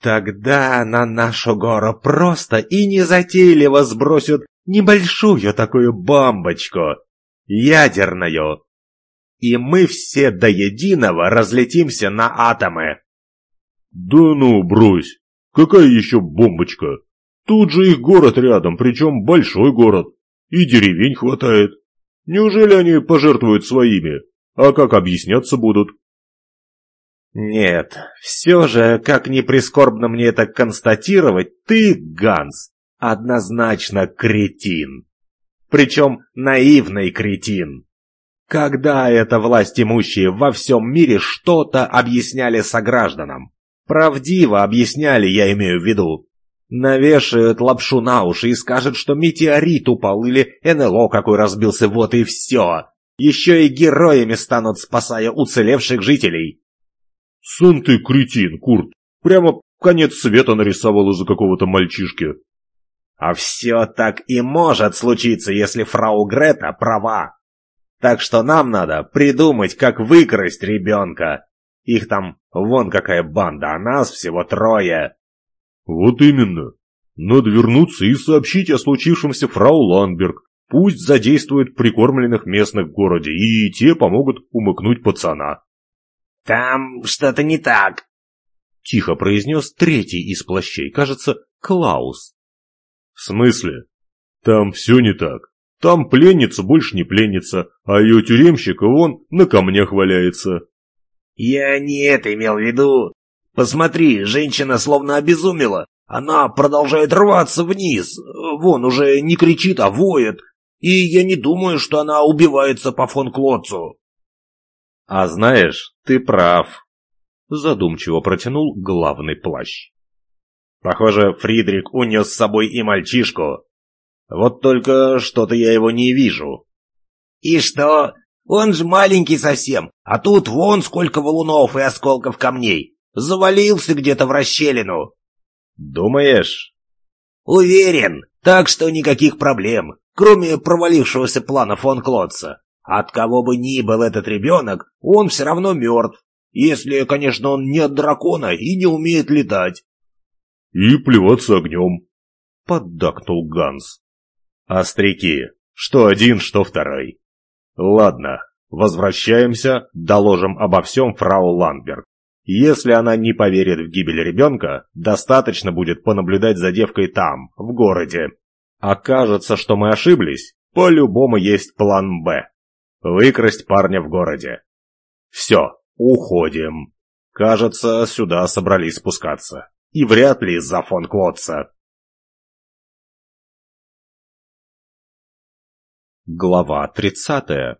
S1: Тогда на нашу гору просто и незатейливо сбросят небольшую такую бомбочку, ядерную, и мы все до единого разлетимся на атомы.
S4: Да ну, брось. Какая еще бомбочка? Тут же их город рядом, причем большой город. И деревень хватает. Неужели они пожертвуют своими? А как объясняться будут?
S1: Нет, все же, как ни прискорбно мне это констатировать, ты, Ганс, однозначно кретин. Причем наивный кретин. Когда это власть имущие во всем мире что-то объясняли согражданам? Правдиво объясняли, я имею в виду. Навешают лапшу на уши и скажут, что метеорит упал или НЛО какой разбился, вот и все. Еще и героями станут, спасая уцелевших жителей.
S4: Сын ты кретин, Курт. Прямо конец света нарисовал из-за какого-то мальчишки.
S1: А все так и может случиться, если фрау Грета права. Так что нам надо придумать, как выкрасть ребенка. Их там вон какая банда, а нас всего трое.
S4: Вот именно. Надо вернуться и сообщить о случившемся фрау Ландберг. Пусть задействует прикормленных местных в городе, и те помогут умыкнуть пацана.
S3: «Там что-то не так», —
S1: тихо произнес третий из плащей, кажется, Клаус.
S4: «В смысле? Там все не так. Там пленница больше не пленница, а ее тюремщик вон на камнях валяется».
S3: «Я не это имел в виду. Посмотри, женщина словно обезумела. Она продолжает рваться вниз. Вон уже не кричит, а воет. И я не думаю, что она убивается по фон Клотцу.
S1: А знаешь, ты прав. Задумчиво протянул главный плащ. Похоже, Фридрик унес с собой и мальчишку. Вот только что-то я его не вижу.
S3: И что? Он же маленький совсем, а тут вон сколько валунов и осколков камней. Завалился где-то в расщелину.
S1: Думаешь?
S3: Уверен. Так что никаких проблем, кроме провалившегося плана фон Клотца. От кого бы ни был этот ребенок, он все равно мертв. Если, конечно, он не от дракона и не умеет летать.
S4: И плеваться огнем.
S1: Поддакнул Ганс. Остряки, что один, что второй. Ладно, возвращаемся, доложим обо всем фрау Ландберг. Если она не поверит в гибель ребенка, достаточно будет понаблюдать за девкой там, в городе. Окажется, что мы ошиблись, по-любому есть план «Б». Выкрасть парня в городе. Все, уходим. Кажется, сюда собрались спускаться. И вряд ли из-за фон Клотца. Глава тридцатая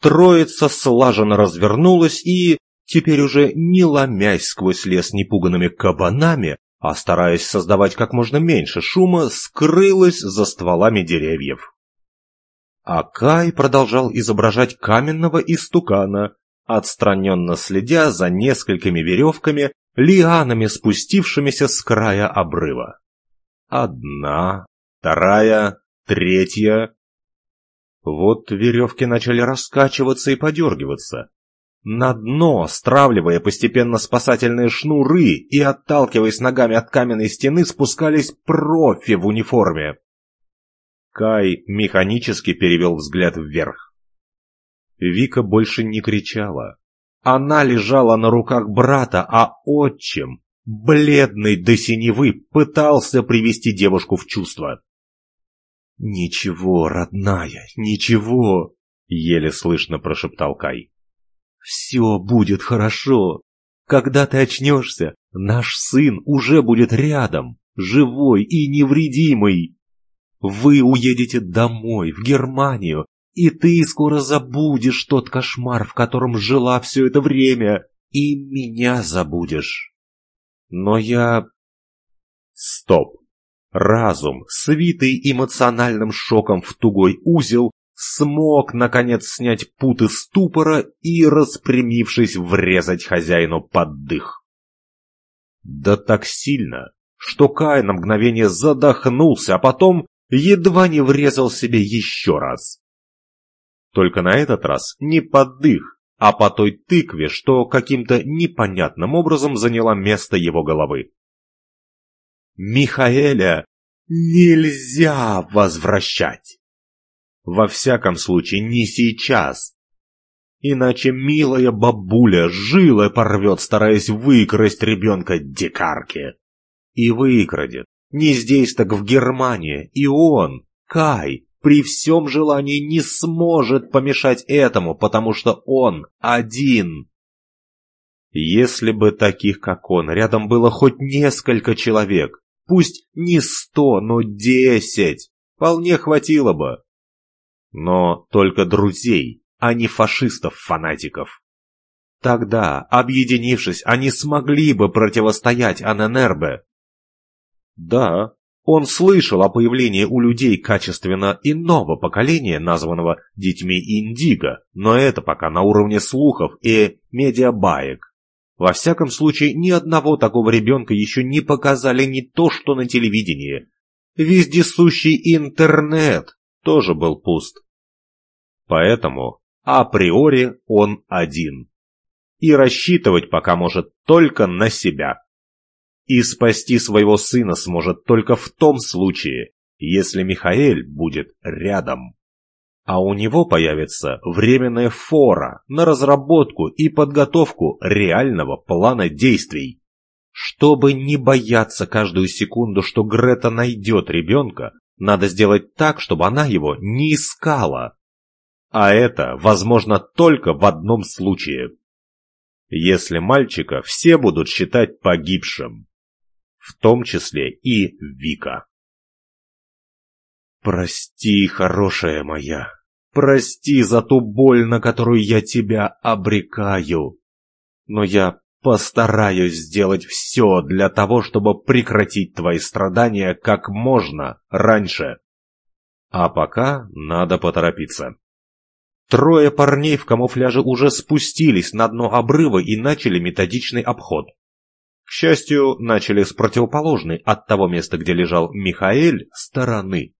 S1: Троица слаженно развернулась и, теперь уже не ломясь сквозь лес непуганными кабанами, а стараясь создавать как можно меньше шума, скрылась за стволами деревьев. А Кай продолжал изображать каменного истукана, отстраненно следя за несколькими веревками, лианами, спустившимися с края обрыва. Одна, вторая, третья, вот веревки начали раскачиваться и подергиваться. На дно, стравливая постепенно спасательные шнуры и отталкиваясь ногами от каменной стены, спускались профи в униформе. Кай механически перевел взгляд вверх. Вика больше не кричала. Она лежала на руках брата, а отчим, бледный до синевы, пытался привести девушку в чувство. «Ничего, родная, ничего!» — еле слышно прошептал Кай. «Все будет хорошо. Когда ты очнешься, наш сын уже будет рядом, живой и невредимый. Вы уедете домой, в Германию, и ты скоро забудешь тот кошмар, в котором жила все это время, и меня забудешь. Но я... Стоп. Разум, свитый эмоциональным шоком в тугой узел, смог, наконец, снять путы ступора и, распрямившись, врезать хозяину под дых. Да так сильно, что Кай на мгновение задохнулся, а потом едва не врезал себе еще раз. Только на этот раз не под дых, а по той тыкве, что каким-то непонятным образом заняла место его головы. Михаэля нельзя возвращать. Во всяком случае, не сейчас. Иначе милая бабуля жилой порвет, стараясь выкрасть ребенка дикарки. И выкрадет. Не здесь, так в Германии. И он, Кай, при всем желании не сможет помешать этому, потому что он один. Если бы таких, как он, рядом было хоть несколько человек, пусть не сто, но десять, вполне хватило бы. Но только друзей, а не фашистов-фанатиков. Тогда, объединившись, они смогли бы противостоять Аненербе. Да, он слышал о появлении у людей качественно иного поколения, названного детьми Индиго, но это пока на уровне слухов и медиабаек. Во всяком случае, ни одного такого ребенка еще не показали не то что на телевидении. Вездесущий интернет тоже был пуст. Поэтому априори он один. И рассчитывать пока может только на себя. И спасти своего сына сможет только в том случае, если Михаэль будет рядом. А у него появится временная фора на разработку и подготовку реального плана действий. Чтобы не бояться каждую секунду, что Грета найдет ребенка, надо сделать так, чтобы она его не искала. А это возможно только в одном случае. Если мальчика все будут считать погибшим. В том числе и Вика. «Прости, хорошая моя, прости за ту боль, на которую я тебя обрекаю. Но я постараюсь сделать все для того, чтобы прекратить твои страдания как можно раньше. А пока надо поторопиться». Трое парней в камуфляже уже спустились на дно обрыва и начали методичный обход. К счастью, начали с противоположной от того места, где лежал Михаэль, стороны.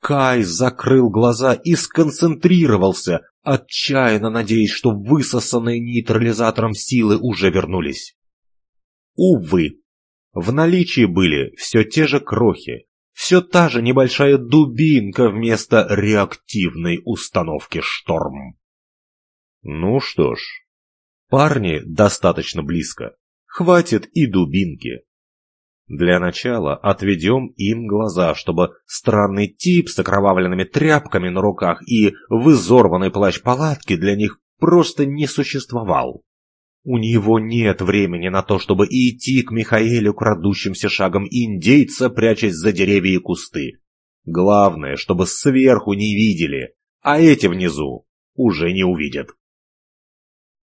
S1: Кай закрыл глаза и сконцентрировался, отчаянно надеясь, что высосанные нейтрализатором силы уже вернулись. Увы, в наличии были все те же крохи, все та же небольшая дубинка вместо реактивной установки «Шторм». Ну что ж, парни достаточно близко. Хватит и дубинки. Для начала отведем им глаза, чтобы странный тип с окровавленными тряпками на руках и в изорванной плащ-палатке для них просто не существовал. У него нет времени на то, чтобы идти к Михаэлю крадущимся шагом индейца, прячась за деревья и кусты. Главное, чтобы сверху не видели, а эти внизу уже не увидят.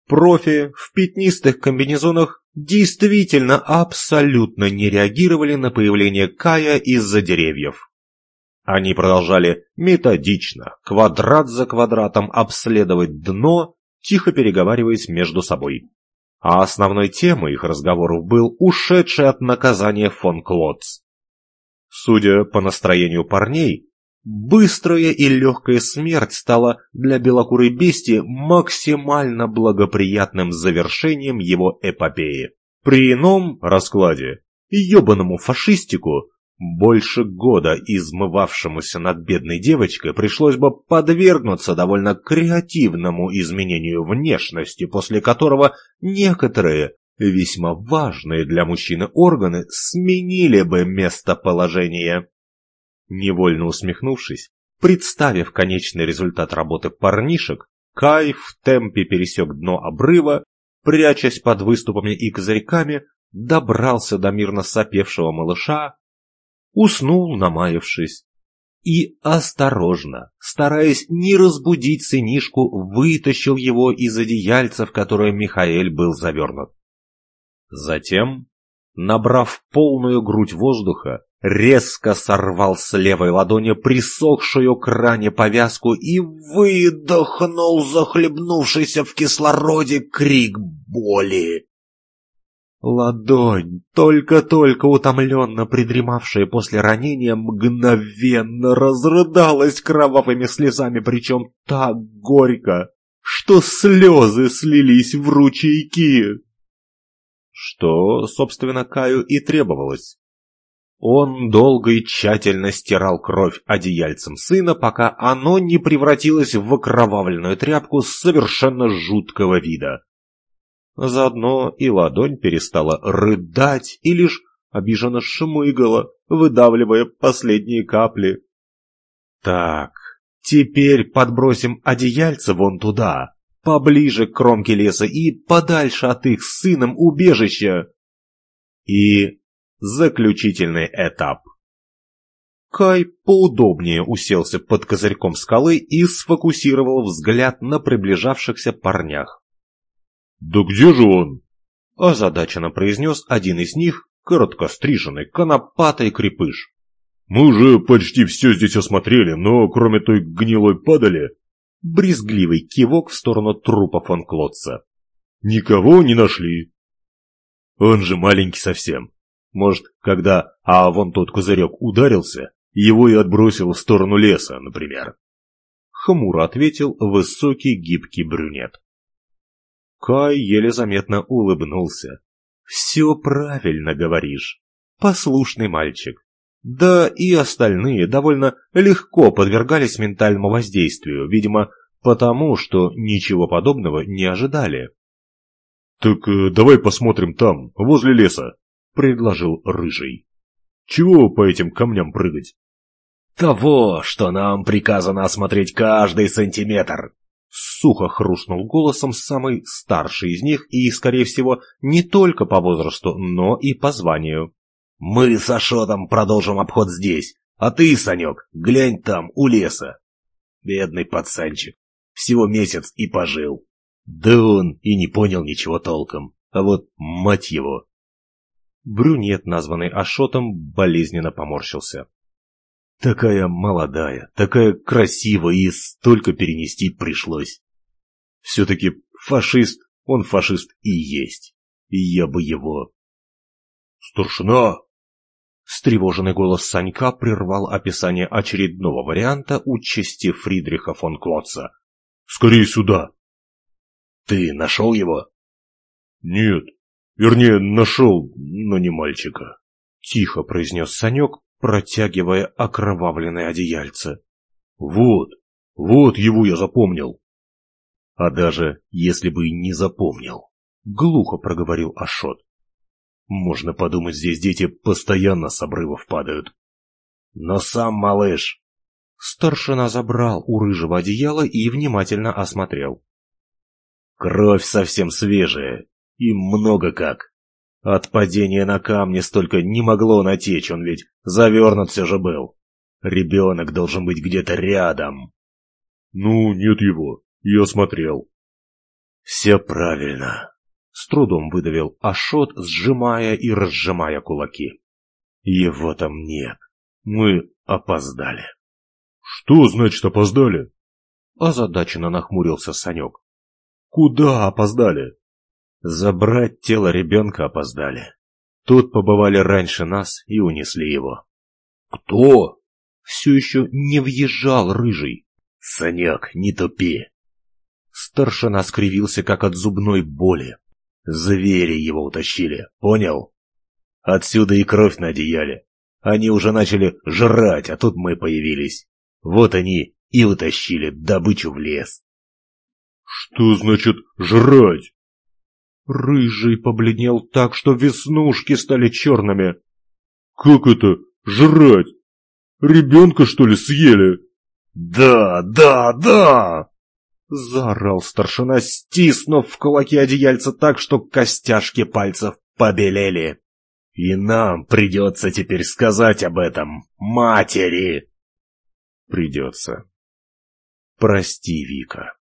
S1: Профи в пятнистых комбинезонах действительно абсолютно не реагировали на появление Кая из-за деревьев. Они продолжали методично, квадрат за квадратом обследовать дно, тихо переговариваясь между собой а основной темой их разговоров был ушедший от наказания фон Клотц. Судя по настроению парней, быстрая и легкая смерть стала для белокурой бести максимально благоприятным завершением его эпопеи. При ином раскладе, ебаному фашистику больше года измывавшемуся над бедной девочкой пришлось бы подвергнуться довольно креативному изменению внешности, после которого некоторые, весьма важные для мужчины органы, сменили бы местоположение. Невольно усмехнувшись, представив конечный результат работы парнишек, Кай в темпе пересек дно обрыва, прячась под выступами и козырьками, добрался до мирно сопевшего малыша, уснул, намаявшись. И осторожно, стараясь не разбудить сынишку, вытащил его из одеяльца, в которое Михаэль был завернут. Затем, набрав полную грудь воздуха, резко сорвал с левой ладони присохшую к ране повязку и выдохнул захлебнувшийся в кислороде крик боли. Ладонь, только-только утомленно придремавшая после ранения, мгновенно разрыдалась кровавыми слезами, причем так горько, что слезы слились в ручейки. Что, собственно, Каю и требовалось. Он долго и тщательно стирал кровь одеяльцем сына, пока оно не превратилось в окровавленную тряпку совершенно жуткого вида. Заодно и ладонь перестала рыдать и лишь обиженно шмыгала, выдавливая последние капли. Так, теперь подбросим одеяльце вон туда, поближе к кромке леса и подальше от их с сыном убежища. И заключительный этап. Кай поудобнее уселся под козырьком скалы и сфокусировал взгляд на приближавшихся парнях.
S4: «Да где же он?»
S1: – озадаченно произнес один из них, короткостриженный, конопатый крепыш.
S4: «Мы уже почти все здесь осмотрели, но кроме той гнилой падали...»
S1: Брезгливый кивок в сторону трупа фон Клотца.
S4: «Никого не нашли».
S1: «Он же маленький совсем. Может, когда, а вон тот козырек ударился, его и отбросил в сторону леса, например». Хмуро ответил высокий гибкий брюнет. Кай еле заметно улыбнулся. «Все правильно говоришь. Послушный мальчик. Да и остальные довольно легко подвергались ментальному воздействию, видимо, потому что ничего подобного не ожидали.
S4: «Так э, давай посмотрим там, возле леса», — предложил Рыжий. «Чего по этим камням прыгать?»
S3: «Того, что нам приказано осмотреть каждый сантиметр»,
S1: Сухо хрустнул голосом самый старший из них и, скорее всего, не только по возрасту, но и по званию.
S3: Мы с Ашотом продолжим обход здесь, а ты, Санек, глянь там, у леса. Бедный пацанчик, всего месяц и пожил. Да он и не понял ничего толком, а вот мать его.
S1: Брюнет, названный Ашотом, болезненно поморщился. Такая молодая, такая красивая, и столько перенести пришлось. Все-таки фашист, он фашист и есть. И я бы его...
S4: «Старшина!»
S1: Встревоженный голос Санька прервал описание очередного варианта участи Фридриха фон Клотца.
S4: «Скорее сюда!»
S3: «Ты нашел его?»
S4: «Нет. Вернее, нашел, но не мальчика», —
S1: тихо произнес Санек, протягивая окровавленное одеяльце.
S4: «Вот, вот его я запомнил».
S1: «А даже если бы и не запомнил», — глухо проговорил Ашот. Можно подумать, здесь дети постоянно с обрывов падают.
S3: Но сам малыш...
S1: Старшина забрал у рыжего одеяла и внимательно осмотрел.
S3: Кровь совсем свежая, и много как. От падения на камни столько не могло натечь, он ведь завернут все же был. Ребенок должен быть где-то рядом.
S4: Ну, нет его, я смотрел.
S3: Все правильно.
S1: С трудом выдавил Ашот, сжимая и разжимая кулаки. Его там нет. Мы опоздали.
S4: Что значит опоздали?
S1: Озадаченно нахмурился Санек.
S4: Куда опоздали?
S1: Забрать тело ребенка опоздали. Тут побывали раньше нас и унесли его.
S3: Кто?
S1: Все еще не въезжал рыжий.
S3: Санек, не тупи.
S1: Старшина скривился, как от зубной боли. Звери его утащили, понял? Отсюда и кровь на одеяле. Они уже начали жрать, а тут мы появились. Вот они и утащили добычу в лес.
S4: Что значит жрать?
S1: Рыжий побледнел так, что веснушки стали черными.
S4: Как это жрать? Ребенка, что ли, съели?
S3: Да, да, да!
S1: Заорал старшина, стиснув в кулаки одеяльца так, что костяшки пальцев побелели.
S3: «И нам придется теперь сказать об этом матери!»
S1: «Придется. Прости, Вика».